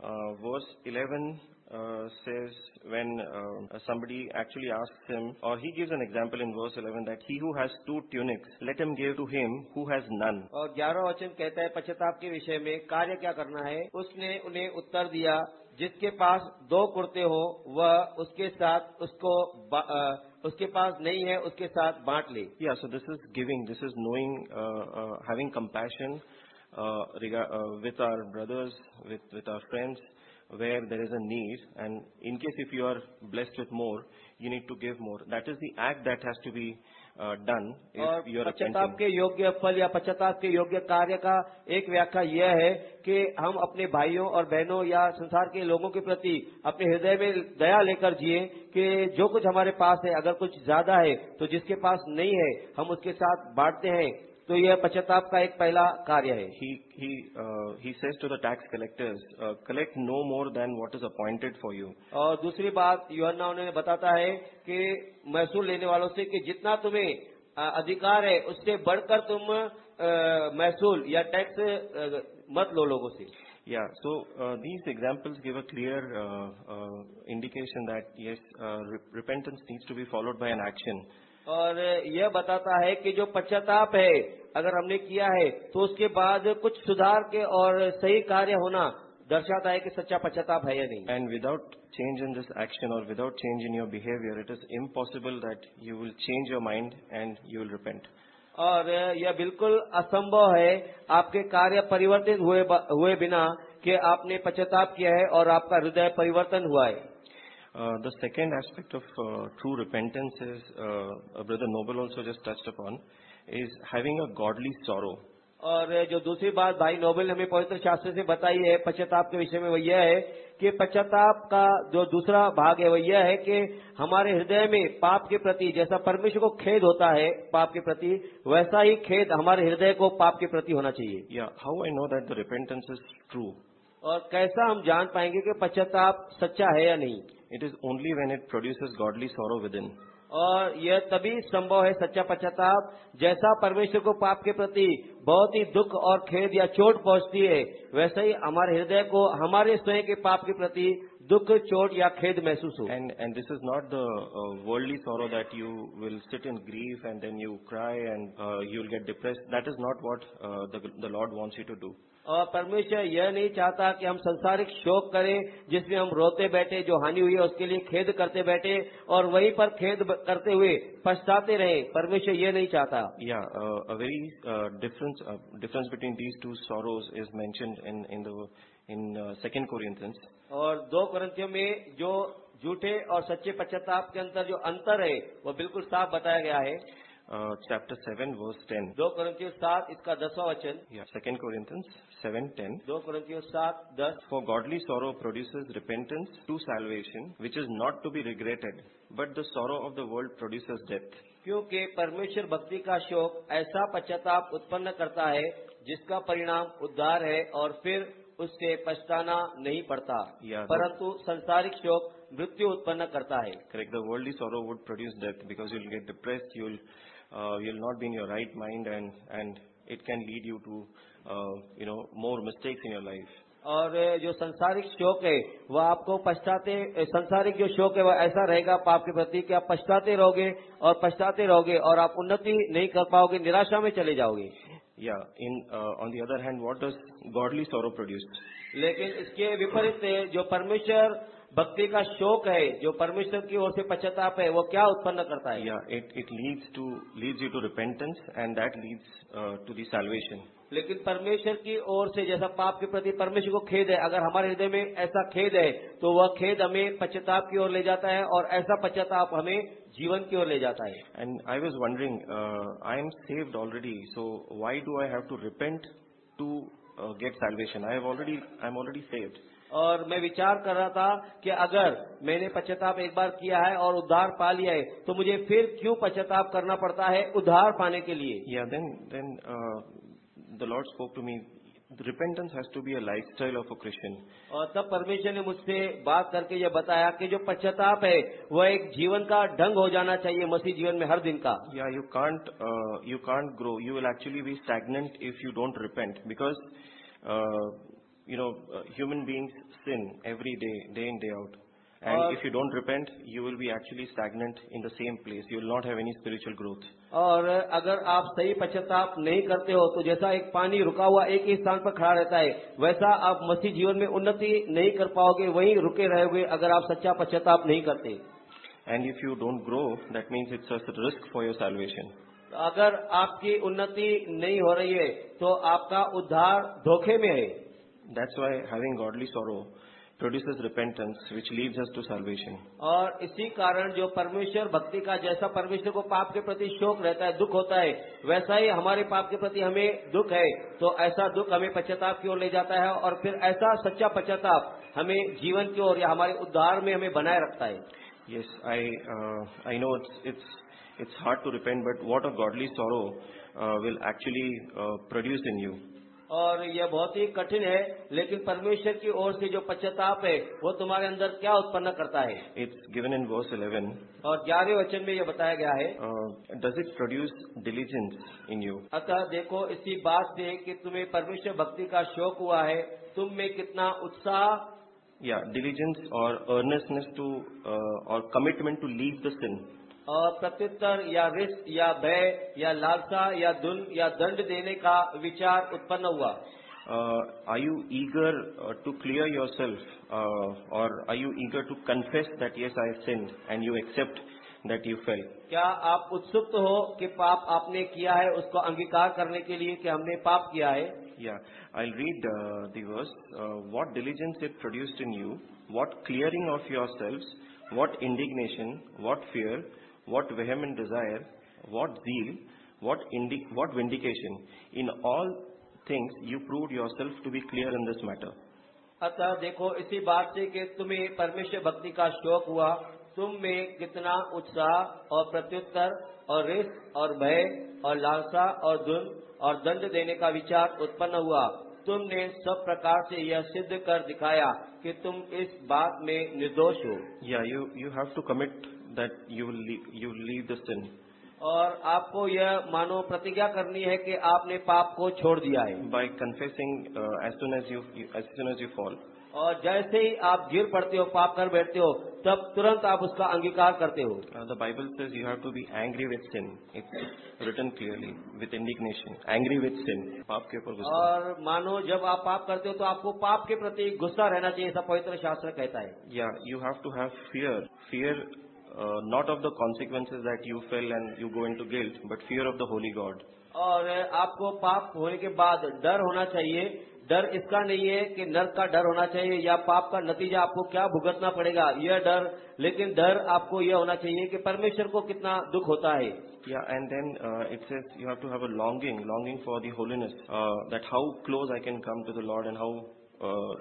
uh, verse 11 uh, says when uh, somebody actually asks him, or he gives an example in verse 11 that he who has two tunics, let him give to him who has none. और ग्यारह वचन कहता है पश्चाताप के विषय में कार्य क्या करना है उसने उन्हें उत्तर दिया जिसके पास दो कुर्ते हो वह उसके साथ उसको अ, उसके पास नहीं है उसके साथ बांट ले Yeah, so this is giving, this is knowing, uh, uh, having compassion uh, rega- uh, with our brothers, with, with our friends, where there is a need. And in case if you are blessed with more, you need to give more. That is the act that has to be uh, done और if you पश्चाताप. के योग्य फल या पश्चाताप के योग्य कार्य का एक व्याख्या यह है कि हम अपने भाइयों और बहनों या संसार के लोगों के प्रति अपने हृदय में दया लेकर जिए कि जो कुछ हमारे पास है अगर कुछ ज़्यादा है तो जिसके पास नहीं है हम उसके साथ बांटते हैं तो यह पश्चाताप का एक पहला कार्य है। He says to the tax collectors collect no more than what is appointed for you और दूसरी बात युहना उन्होंने बताता है कि महसूल लेने वालों से कि जितना तुम्हें अधिकार है उससे बढ़कर तुम महसूल या टैक्स मत लो लोगों से। Yeah so these examples give a clear indication that ये repentance needs to be followed by an action और यह बताता है कि जो पश्चाताप है अगर हमने किया है तो उसके बाद कुछ सुधार के और सही कार्य होना दर्शाता है कि सच्चा पश्चाताप है या नहीं and without change in this action or without change in your behavior, it is impossible that you will change your mind and you will repent. और यह बिल्कुल असंभव है आपके कार्य परिवर्तित हुए हुए बिना कि आपने पश्चाताप किया है और आपका हृदय परिवर्तन हुआ है the second aspect of uh, true repentance is, uh, uh, Brother Noble also just touched upon, is having a godly sorrow. और जो दूसरी बात भाई नोबेल ने हमें पवित्र शास्त्र से बताई है पश्चाताप के विषय में वह यह है कि पश्चाताप का जो दूसरा भाग है वह यह है कि हमारे हृदय में पाप के प्रति जैसा परमेश्वर को खेद होता है पाप के प्रति वैसा ही खेद हमारे हृदय को पाप के प्रति होना चाहिए Yeah, how I know that the repentance is true? और कैसा हम जान पाएँगे कि पश्चाताप सच्चा है या नहीं it is only when it produce godly sorrow within और यह तभी संभव है सच्चा पश्चाताप जैसा परमेश्वर को पाप के प्रति बहुत ही दुख और खेद या चोट पहुँचती है वैसे ही हमारे हृदय को हमारे स्वयं के पाप के प्रति दुख चोट या खेद महसूस हो। And and this is not the worldly sorrow that you will sit in grief and then you cry and you will get depress that is not what the Lord wants you to do और परमेश्वर यह नहीं चाहता कि हम संसारिक शोक करें जिसमें हम रोते बैठे जो हानि हुई है उसके लिए खेद करते बैठे और वहीं पर खेद करते हुए पछताते रहे। परमेश्वर यह नहीं चाहता। Yeah, uh, difference sorrows is mentioned in in the in uh, Second Corinthians. और दो ग्रंथियों में जो झूठे और सच्चे पश्चाताप के अंतर जो अंतर है वो बिल्कुल साफ़ बताया गया है। चैप्टर सेवन वर्स टेन दो करंथियो सात इसका दसवा वचन। सेकेंड कोरिंथियंस सेवन टेन दो करंथियो सात दस। For godly sorrow produces repentance to salvation which is not to be regretted but the sorrow of the world produces death क्योंकि परमेश्वर भक्ति का शोक ऐसा पश्चाताप उत्पन्न करता है जिसका परिणाम उद्धार है और फिर उससे पछताना नहीं पड़ता। परंतु संसारिक शोक मृत्यु उत्पन्न करता है। Correct the world is sorrow would produce death because you'll get depress you'll uh, you'll not be in your right mind and and it can lead you to uh, you know more mistakes in your life. और uh, जो संसारिक शोक है वो आपको पछताते uh, संसारिक जो शोक है वो ऐसा रहेगा पाप के प्रति कि आप पछताते रहोगे और पछताते रहोगे और आप उन्नति नहीं कर पाओगे निराशा में चले जाओगे। Yeah in on the other hand what does godly sorrow produce लेकिन इसके विपरीत uh, जो परमेश्वर भक्ति का शोक है जो परमेश्वर की ओर से पश्चाताप है वो क्या उत्पन्न करता है? It it leads to leads you to repentance and that leads to the salvation लेकिन परमेश्वर की ओर से जैसा पाप के प्रति परमेश्वर को खेद है अगर हमारे हृदय में ऐसा खेद है तो वह खेद हमें पश्चाताप की ओर ले जाता है और ऐसा पश्चाताप हमें जीवन की ओर ले जाता है। And I was wondering I am saved already so why do I have to repent to get salvation I have already I am already saved और मैं विचार कर रहा था कि अगर मैंने पश्चाताप एक बार किया है और उद्धार पा लिया है तो मुझे फिर क्यों पश्चाताप करना पड़ता है उद्धार पाने के लिए? Lord spoke to me repentance has to be a lifestyle of a Christian और तब परमेश्वर ने मुझसे बात करके ये बताया कि जो पश्चाताप है वह एक जीवन का ढंग हो जाना चाहिए मसीह जीवन में हर दिन का। Yeah you can't you can't grow you will actually be stagnant if you don't repent because you know, uh, human beings sin every day, day in, day out. And और, if you don't repent, you will be actually stagnant in the same place. You will not have any spiritual growth. और अगर आप सही पश्चाताप नहीं करते हो तो जैसा एक पानी रुका हुआ एक ही स्थान पर खड़ा रहता है वैसा आप मसीह जीवन में उन्नति नहीं कर पाओगे वहीं रुके रहोगे अगर आप सच्चा पश्चाताप नहीं करते and if you don't grow that means it's risk for your salvation अगर आपकी उन्नति नहीं हो रही है तो आपका उद्धार धोखे में है That's why having godly sorrow produces repentance, which leads us to salvation. और इसी कारण जो परमेश्वर भक्ति का जैसा परमेश्वर को पाप के प्रति शोक रहता है दुख होता है वैसा ही हमारे पाप के प्रति हमें दुख है तो ऐसा दुख हमें पश्चाताप की ओर ले जाता है और फिर ऐसा सच्चा पश्चाताप हमें जीवन की ओर या हमारे उद्धार में हमें बनाए रखता है Yes, I uh, I know it's it's it's hard to repent, but what a godly sorrow uh, will actually uh, produce in you. और यह बहुत ही कठिन है लेकिन परमेश्वर की ओर से जो पश्चाताप है वो तुम्हारे अंदर क्या उत्पन्न करता है इट्स गिवन इन verse 11. और ग्यारहवें वचन में यह बताया गया है does it produce diligence in you? अतः देखो इसी बात से कि तुम्हें परमेश्वर भक्ति का शौक हुआ है तुम में कितना उत्साह या डिलीजेंस और earnestness टू और कमिटमेंट टू लीव द. और और प्रत्युत्तर या रिस्क या भय या लालसा या दुन या दंड देने का विचार उत्पन्न हुआ। I you eager to clear yourself और I you eager to confess that yes I sinned and you accept that you fail क्या आप उत्सुक हो कि पाप आपने किया है उसको अंगीकार करने के लिए कि हमने पाप किया है? Yeah I read the verse what diligence it produced in you what clearing of yourself what indignation what fear what vehement desire, what zeal, what, indi- what vindication. In all things, you proved yourself to be clear in this matter. अतः देखो इसी बात से कि तुम्हें परमेश्वर भक्ति का शोक हुआ तुम में कितना उत्साह और प्रत्युत्तर और रिस्क और भय और लालसा और धुन और दंड देने का विचार उत्पन्न हुआ तुमने सब प्रकार से यह सिद्ध कर दिखाया कि तुम इस बात में निर्दोष हो या you you have to commit that you will leave, you will leave the sin. और आपको यह मानो प्रतिज्ञा करनी है कि आपने पाप को छोड़ दिया है। बाय कन्फेसिंग और जैसे ही आप गिर पड़ते हो पाप कर बैठते हो तब तुरंत आप उसका अंगीकार करते हो। The Bible says you have to be angry with sin it's written clearly with indignation angry with sin पाप के ऊपर और मानो जब आप पाप करते हो तो आपको पाप के प्रति गुस्सा रहना चाहिए ऐसा पवित्र शास्त्र कहता है। Yeah you have to have fear fear uh, not of the consequences that you fell and you go into guilt, but fear of the Holy God. और आपको पाप होने के बाद डर होना चाहिए डर इसका नहीं है कि नर्क का डर होना चाहिए या पाप का नतीजा आपको क्या भुगतना पड़ेगा यह डर लेकिन डर आपको यह होना चाहिए कि परमेश्वर को कितना दुख होता है Yeah, and then uh, it says you have to have a longing, longing for the holiness. Uh, that how close I can come to the Lord and how uh,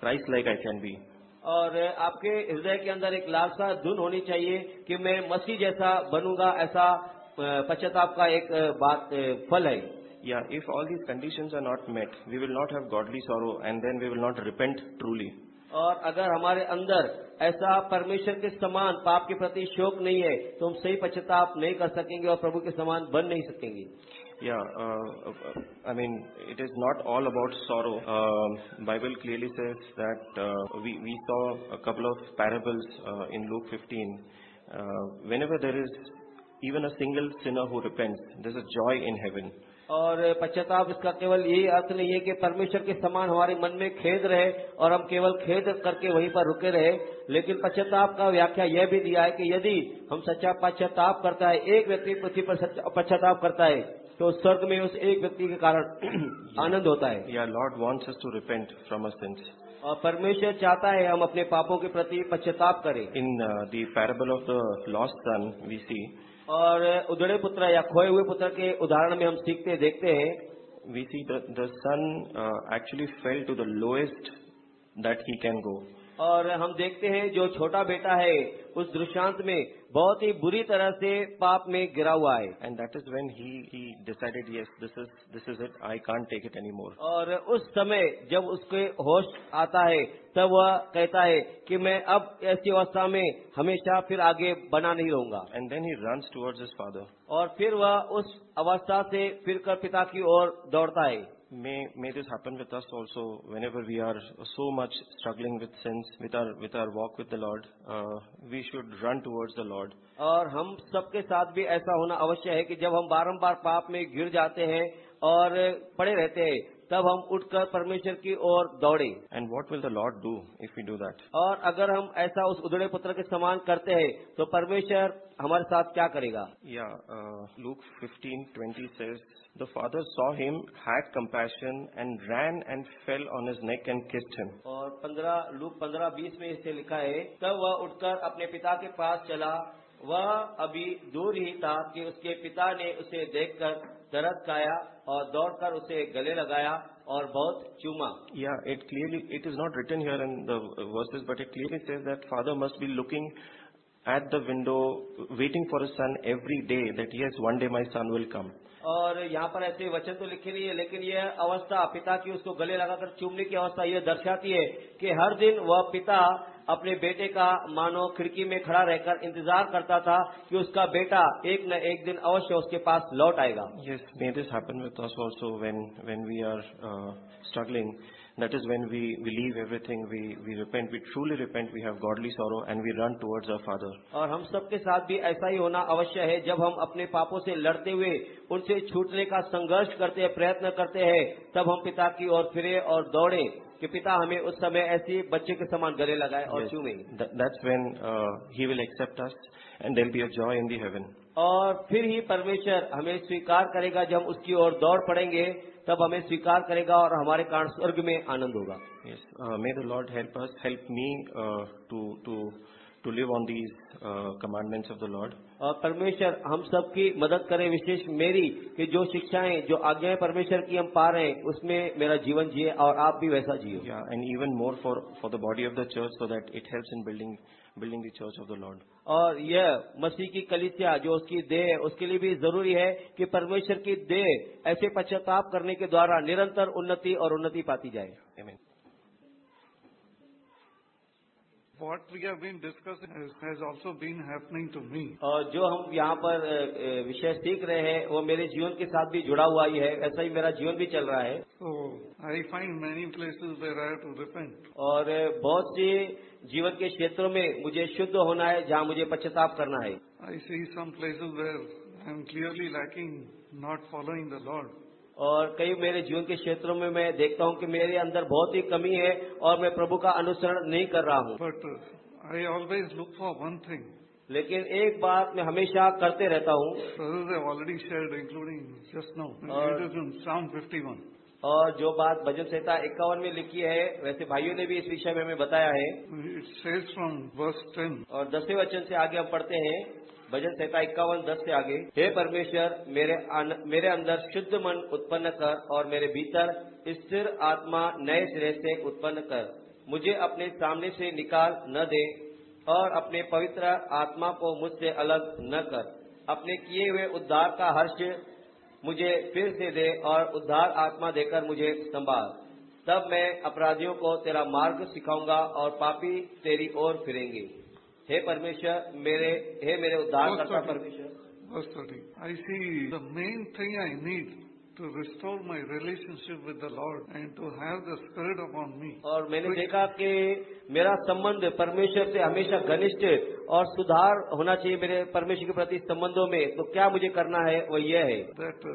Christ-like I can be. और आपके हृदय के अंदर एक लालसा धुन होनी चाहिए कि मैं मसीह जैसा बनूँगा ऐसा पश्चाताप का एक बात फल है Yeah, if all these conditions are not met, we will not have godly sorrow and then we will not repent truly. और अगर हमारे अंदर ऐसा परमेश्वर के समान पाप के प्रति शोक नहीं है तो हम सही पश्चाताप नहीं कर सकेंगे और प्रभु के समान बन नहीं सकेंगे Yeah, uh, uh, I mean, it is not all about sorrow. Um Bible clearly says that uh, we, we saw a couple of parables uh, in Luke 15. Uh, whenever there is even a single sinner who repents, there's a joy in heaven. और पश्चाताप इसका केवल यही अर्थ नहीं है कि परमेश्वर के समान हमारे मन में खेद रहे और हम केवल खेद करके वहीं पर रुके रहे लेकिन पश्चाताप का व्याख्या यह भी दिया है कि यदि हम सच्चा पश्चाताप करता है एक व्यक्ति पृथ्वी पर पश्चाताप करता है तो स्वर्ग में उस एक व्यक्ति के कारण आनंद होता है। Yeah Lord wants to repent from a sense और परमेश्वर चाहता है हम अपने पापों के प्रति पश्चाताप करें। In the parable of the lost son we see और उधड़े पुत्र या खोए हुए पुत्र के उदाहरण में हम सीखते देखते हैं। We see the son actually fell to the lowest that he can go और हम देखते हैं जो छोटा बेटा है उस दृष्टांत में बहुत ही बुरी तरह से पाप में गिरा हुआ है And that is when he decided this is, this is it, I can't take it anymore. और उस समय जब उसके होश आता है तब वह कहता है कि मैं अब ऐसी अवस्था में हमेशा फिर आगे बना नहीं रहूँगा and then he runs towards his father. और फिर वह उस अवस्था से फिर कर पिता की ओर दौड़ता है May, may this happen with us also whenever we are so much struggling with sins, with our, with our walk with the Lord. Uh, we should run towards the Lord. और हम सबके साथ भी ऐसा होना अवश्य है कि जब हम बारंबार पाप में गिर जाते हैं और पड़े रहते हैं तब हम उठकर परमेश्वर की ओर दौड़े। And what will the Lord do if you do that और अगर हम ऐसा उस उदड़े पुत्र के समान करते हैं तो परमेश्वर हमारे साथ क्या करेगा? Yeah, uh, Luke 15:20 says, The father saw him, had compassion, and ran and fell on his neck and kissed him. और पंद्रह लूक पंद्रह बीस में इसे लिखा है तब वह उठकर अपने पिता के पास चला। वह अभी दूर ही था कि उसके पिता ने उसे देखकर तरतकाया और दौड़कर उसे गले लगाया और बहुत चूमा। Yeah it clearly it is not written here in the verses but it clearly says that father must be looking at the window waiting for a son every day that yes one day my son will come और यहाँ पर ऐसे वचन तो लिखे नहीं है लेकिन यह अवस्था पिता की उसको गले लगाकर चूमने की अवस्था यह दर्शाती है कि हर दिन वह पिता अपने बेटे का मानो खिड़की में खड़ा रहकर इंतज़ार करता था कि उसका बेटा एक न एक दिन अवश्य उसके पास लौट आएगा yes may this happen with us also when when we are struggling. That is when we, we leave everything, we, we repent, we truly repent, we have godly sorrow, and we run towards our Father. और हम सबके साथ भी ऐसा ही होना अवश्य है जब हम अपने पापों से लड़ते हुए उनसे छूटने का संघर्ष करते हैं प्रयत्न करते हैं तब हम पिता की ओर फिरे और दौड़े कि पिता हमें उस समय ऐसी बच्चे के समान गले लगाए और Yes, चूमे that, that's when uh, He will accept us, and there will be a joy in the heaven. और फिर ही परमेश्वर हमें स्वीकार करेगा जब हम उसकी ओर दौड़ पड़ेंगे तब हमें स्वीकार करेगा और हमारे कारण स्वर्ग में आनंद होगा may the Lord help Lord help us, to to live on these uh, commandments of the Lord. और परमेश्वर हम सबकी मदद करे विशेष मेरी कि जो शिक्षाएँ जो आज्ञाएँ परमेश्वर की हम पा रहे हैं उसमें मेरा जीवन जिए और आप भी वैसा जियो and even more for for the body of the church so so it it in in building the church of the Lord और यह मसीह की कलिसिया जो उसकी देह उसके लिए भी ज़रूरी है कि परमेश्वर की देह ऐसे पश्चाताप करने के द्वारा निरंतर उन्नति और उन्नति पाती जाए Amen. What we have been discussing has also been happening to me और जो हम यहाँ पर विषय सीख रहे हैं वो मेरे जीवन के साथ भी जुड़ा हुआ ही है ऐसा ही मेरा जीवन भी चल रहा है। So I find many places where I to depend और बहुत सी जीवन के क्षेत्रों में मुझे शुद्ध होना है जहाँ मुझे पश्चाताप करना है। I see some places where I am clearly lacking not following the Lord और कई मेरे जीवन के क्षेत्रों में मैं देखता हूँ कि मेरे अंदर बहुत ही कमी है और मैं प्रभु का अनुसरण नहीं कर रहा हूँ uh, I always look for one thing. लेकिन एक बात मैं हमेशा करते रहता हूँ just now. और- it is in Psalm 51. और जो बात भजन संहिता इक्यावन में लिखी है वैसे भाइयों ने भी इस विषय में हमें बताया है It says from verse 10, और दसवें वचन से आगे हम पढ़ते हैं भजन संहिता इक्यावन दस से आगे। हे परमेश्वर मेरे अन, मेरे अंदर शुद्ध मन उत्पन्न कर और मेरे भीतर स्थिर आत्मा नए सिरे से उत्पन्न कर। मुझे अपने सामने से निकाल न दे और अपने पवित्र आत्मा को मुझसे अलग न कर। अपने किए हुए उद्धार का हर्ष मुझे फिर से दे और उद्धार आत्मा देकर मुझे संभाल। तब मैं अपराधियों को तेरा मार्ग सिखाऊँगा और पापी तेरी ओर फिरेंगे। हे परमेश्वर मेरे हे मेरे उद्धार करता परमेश्वर। बस thirty I see the main thing I need to restore my relationship with the Lord and to have the spirit upon me और मैंने देखा कि मेरा संबंध परमेश्वर से हमेशा घनिष्ठ और सुधार होना चाहिए मेरे परमेश्वर के प्रति संबंधों में। तो क्या मुझे करना है वो यह है। That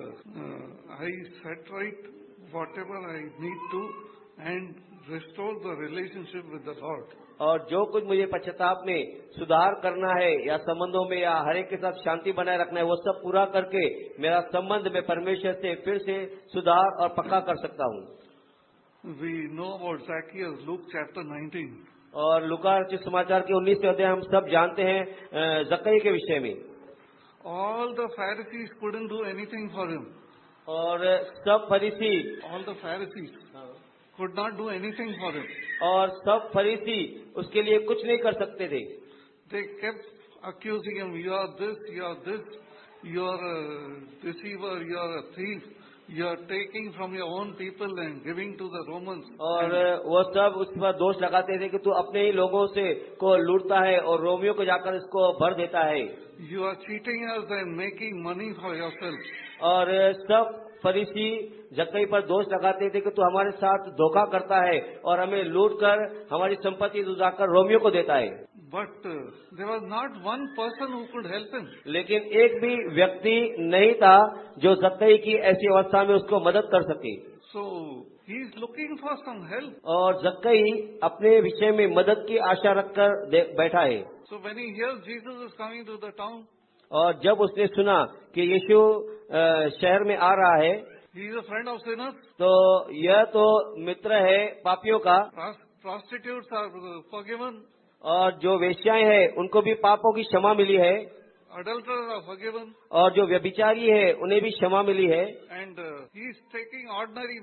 I set right whatever I need to and restore the relationship with the Lord और जो कुछ मुझे पश्चाताप में सुधार करना है या संबंधों में या हरेक के साथ शांति बनाए रखना है वो सब पूरा करके मेरा संबंध में परमेश्वर से फिर से सुधार और पक्का कर सकता हूँ we know about Luke chapter 19. और लुका समाचार के उन्नीस अध्याय हम सब जानते हैं जकई के विषय में All the Pharisees couldn't do anything for him. और सब फरीसी All the Pharisees could not do anything for him. और सब फरीसी उसके लिए कुछ नहीं कर सकते थे They kept accusing him, you are this, you are this, you are a deceiver, you are a thief, you are taking from your own people and giving to the Romans. और वो सब उस पर दोष लगाते थे कि तू अपने ही लोगों से को लूटता है और रोमियो को जाकर इसको भर देता है You are cheating us and making money for yourself. और सब फरीसी जक्कई पर दोष लगाते थे कि तू हमारे साथ धोखा करता है और हमें लूट कर हमारी संपत्ति जाकर रोमियो को देता है। But there was not one person who could help लेकिन एक भी व्यक्ति नहीं था जो जक्कई की ऐसी अवस्था में उसको मदद कर सके। So he is looking for some help. और जक्कई अपने विषय में मदद की आशा रखकर बैठा है। When he hears Jesus is coming to the town, और जब उसने सुना कि यीशु शहर में आ रहा है he is a friend of sinners. तो यह तो मित्र है पापियों का प्रॉस्टिट्यूट Prostitutes are forgiven. और जो वेश्याएँ हैं उनको भी पापों की क्षमा मिली है Adulterers are forgiven. और जो व्यभिचारी है उन्हें भी क्षमा मिली है And uh, he is taking ordinary,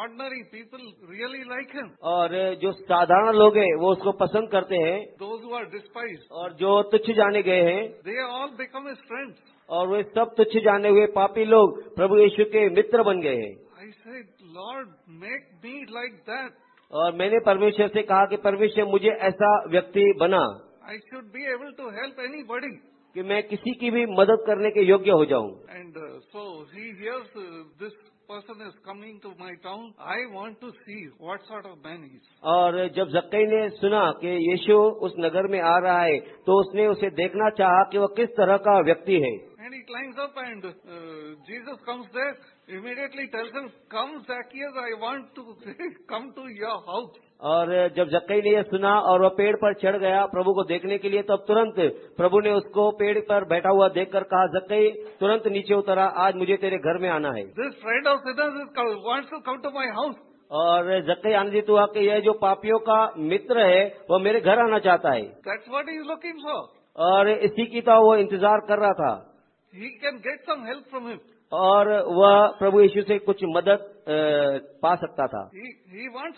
ordinary people really like him. और जो साधारण लोग हैं वो उसको पसंद करते हैं Those who are despised. और जो तुच्छ जाने गए हैं They all become his friends. और वे सब तुच्छ जाने हुए पापी लोग प्रभु यीशु के मित्र बन गए हैं I said, Lord, make me like that. और मैंने परमेश्वर से कहा कि परमेश्वर मुझे ऐसा व्यक्ति बना I should be able to help anybody. कि मैं किसी की भी मदद करने के योग्य हो जाऊँ। And so he hears this person is coming to my town I want to see what sort of man is और जब जक्कई ने सुना कि यीशु उस नगर में आ रहा है तो उसने उसे देखना चाहा कि वह किस तरह का व्यक्ति है। And he climbs up and Jesus comes there immediately tells him come Zacchaeus I want to come to your house और जब जक्कई ने यह सुना और वह पेड़ पर चढ़ गया प्रभु को देखने के लिए तब तुरंत प्रभु ने उसको पेड़ पर बैठा हुआ देखकर कहा जक्कई तुरंत नीचे उतरा आज मुझे तेरे घर में आना है of sinners is, come- wants to come to और जक्कई आनंदित हुआ कि यह जो पापियों का मित्र है वह मेरे घर आना चाहता है That's what looking for. और इसी की तो वो इंतज़ार कर रहा था He can get some help from him. और वह प्रभु यीशु से कुछ मदद पा सकता था।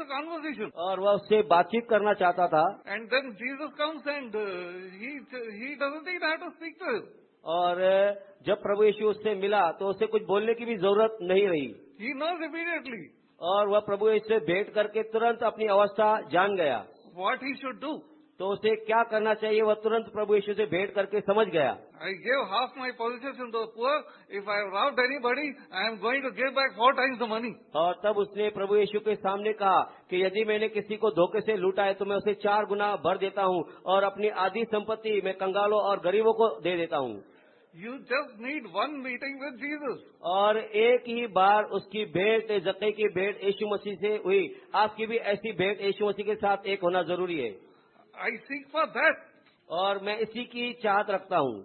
कॉन्वर्सेशन और वह उससे बातचीत करना चाहता था। And then Jesus comes and he he speak to और जब प्रभु यीशु उससे मिला तो उसे कुछ बोलने की भी ज़रूरत नहीं रही। ही नोज़ इमीडिएटली और वह प्रभु यीशु से भेंट करके तुरंत अपनी अवस्था जान गया। वॉट ही शुड डू तो उसे क्या करना चाहिए वह तुरंत प्रभु यीशु से भेंट करके समझ गया आई half my possessions to the poor. If I have robbed anybody, I am going to give back four times the money. और तब उसने प्रभु यीशु के सामने कहा कि यदि मैंने किसी को धोखे से लूटा है तो मैं उसे चार गुना भर देता हूँ और अपनी आधी संपत्ति मैं कंगालों और गरीबों को दे देता हूँ you just need one meeting with Jesus. और एक ही बार उसकी भेंट जक्कई की भेंट यीशु मसीह से हुई आपकी भी ऐसी भेंट यीशु मसीह के साथ एक होना ज़रूरी है आई सी फॉर दैट और मैं इसी की चाहत रखता हूँ।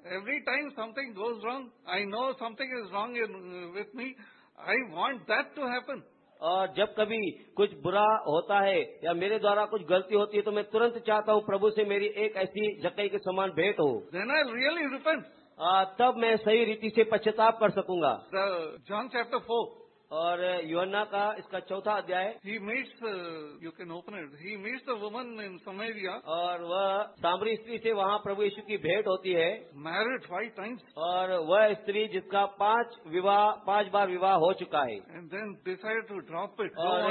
Every time something goes wrong I know something is wrong in with me I want that to happen और जब कभी कुछ बुरा होता है या मेरे द्वारा कुछ गलती होती है तो मैं तुरंत चाहता हूँ प्रभु से मेरी एक ऐसी जकई के समान भेंट हो। देन आई रियली रिपेंट तब मैं सही रीति से पश्चाताप कर सकूँगा। जॉन चैप्टर फोर और योना का इसका चौथा अध्याय। Meets, uh, you can open it. He meets the woman in Samaria, और वह सामरी स्त्री से वहाँ प्रभु यीशु की भेंट होती है। मैरिड फाइव टाइम्स और वह स्त्री जिसका पाँच विवाह पाँच बार विवाह हो चुका है। And then decided to drop it. और-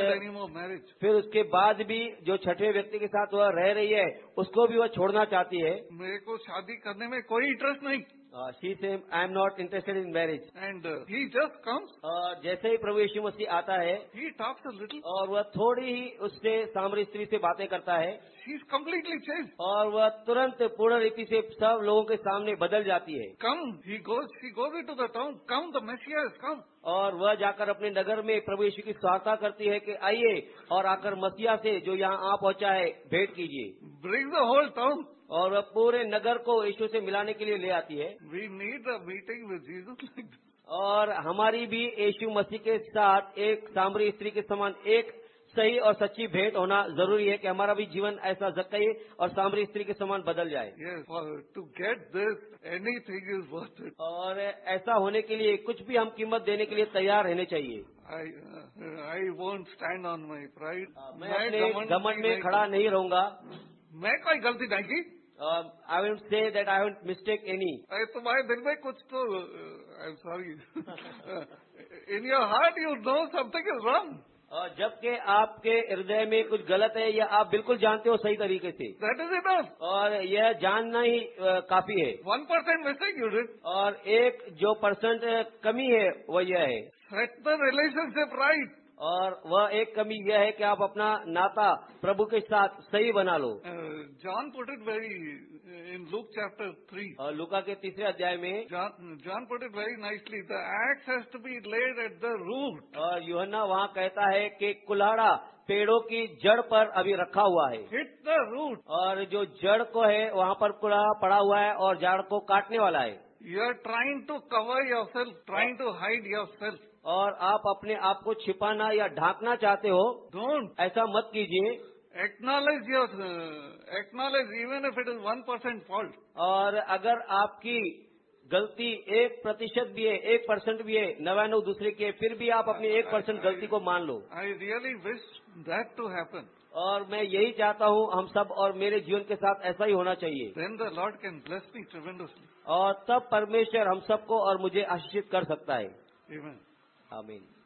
marriage. फिर उसके बाद भी जो छठे व्यक्ति के साथ वह रह रही है उसको भी वह छोड़ना चाहती है। मेरे को शादी करने में कोई इंटरेस्ट नहीं। She says I am not interested in marriage And uh, he just comes, और जैसे ही प्रभु यीशु मसीह आता है he talks a little, और वह थोड़ी ही उससे सामरी स्त्री से बातें करता है she's completely changed. और वह तुरंत पूर्ण रीति से सब लोगों के सामने बदल जाती है Come, he goes, she goes into the town, come, the Messiah come. और वह जाकर अपने नगर में प्रभु यीशु की सहायता करती है कि आइए और आकर मसीहा से जो यहाँ आ पहुँचा है भेंट कीजिए Brings the whole town. और वह पूरे नगर को यीशु से मिलाने के लिए ले आती है। Need a meeting with Jesus like और हमारी भी यीशु मसीह के साथ एक सामरी स्त्री के समान एक सही और सच्ची भेंट होना ज़रूरी है कि हमारा भी जीवन ऐसा जक्कई और सामरी स्त्री के समान बदल जाए। To get this anything is worth it. और ऐसा होने के लिए कुछ भी हम कीमत देने के लिए तैयार रहने चाहिए। I uh, stand on my pride मैं घमंड में खड़ा नहीं रहूँगा। मैं कोई गलती नहीं की। I will say that I won't mistake any अरे तुम्हारे दिल में कुछ तो I am sorry in your heart you know something is wrong और जबकि आपके हृदय में कुछ गलत है या आप बिल्कुल जानते हो सही तरीके से। दैट इज़ इनफ और यह जानना ही अ, काफ़ी है। One percent mistake you did और एक जो परसेंट कमी है वह यह है। सेट द रिलेशनशिप राइट और वह एक कमी यह है कि आप अपना नाता प्रभु के साथ सही बना लो John put it very in Luke chapter three और लुका के तीसरे अध्याय में John put it very nicely. The axe has to be laid at the root. और यूहन्ना वहाँ कहता है कि कुल्हाड़ा पेड़ों की जड़ पर अभी रखा हुआ है हिट द रूट और जो जड़ को है वहाँ पर कुल्हाड़ा पड़ा हुआ है और जड़ को काटने वाला है you are trying to cover yourself trying to hide your yourself. और आप अपने आप को छिपाना या ढांकना चाहते हो डोंट ऐसा मत कीजिए your uh, acknowledge even if it is one percent fault. और अगर आपकी गलती एक प्रतिशत भी है एक परसेंट भी है नवानवे दूसरे की है फिर भी आप अपनी एक परसेंट गलती को मान लो I really wish that to happen. और मैं यही चाहता हूँ हम सब और मेरे जीवन के साथ ऐसा ही होना चाहिए Then the Lord can bless me tremendously. और तब परमेश्वर हम सबको और मुझे आशीषित कर सकता है Amen. I mean.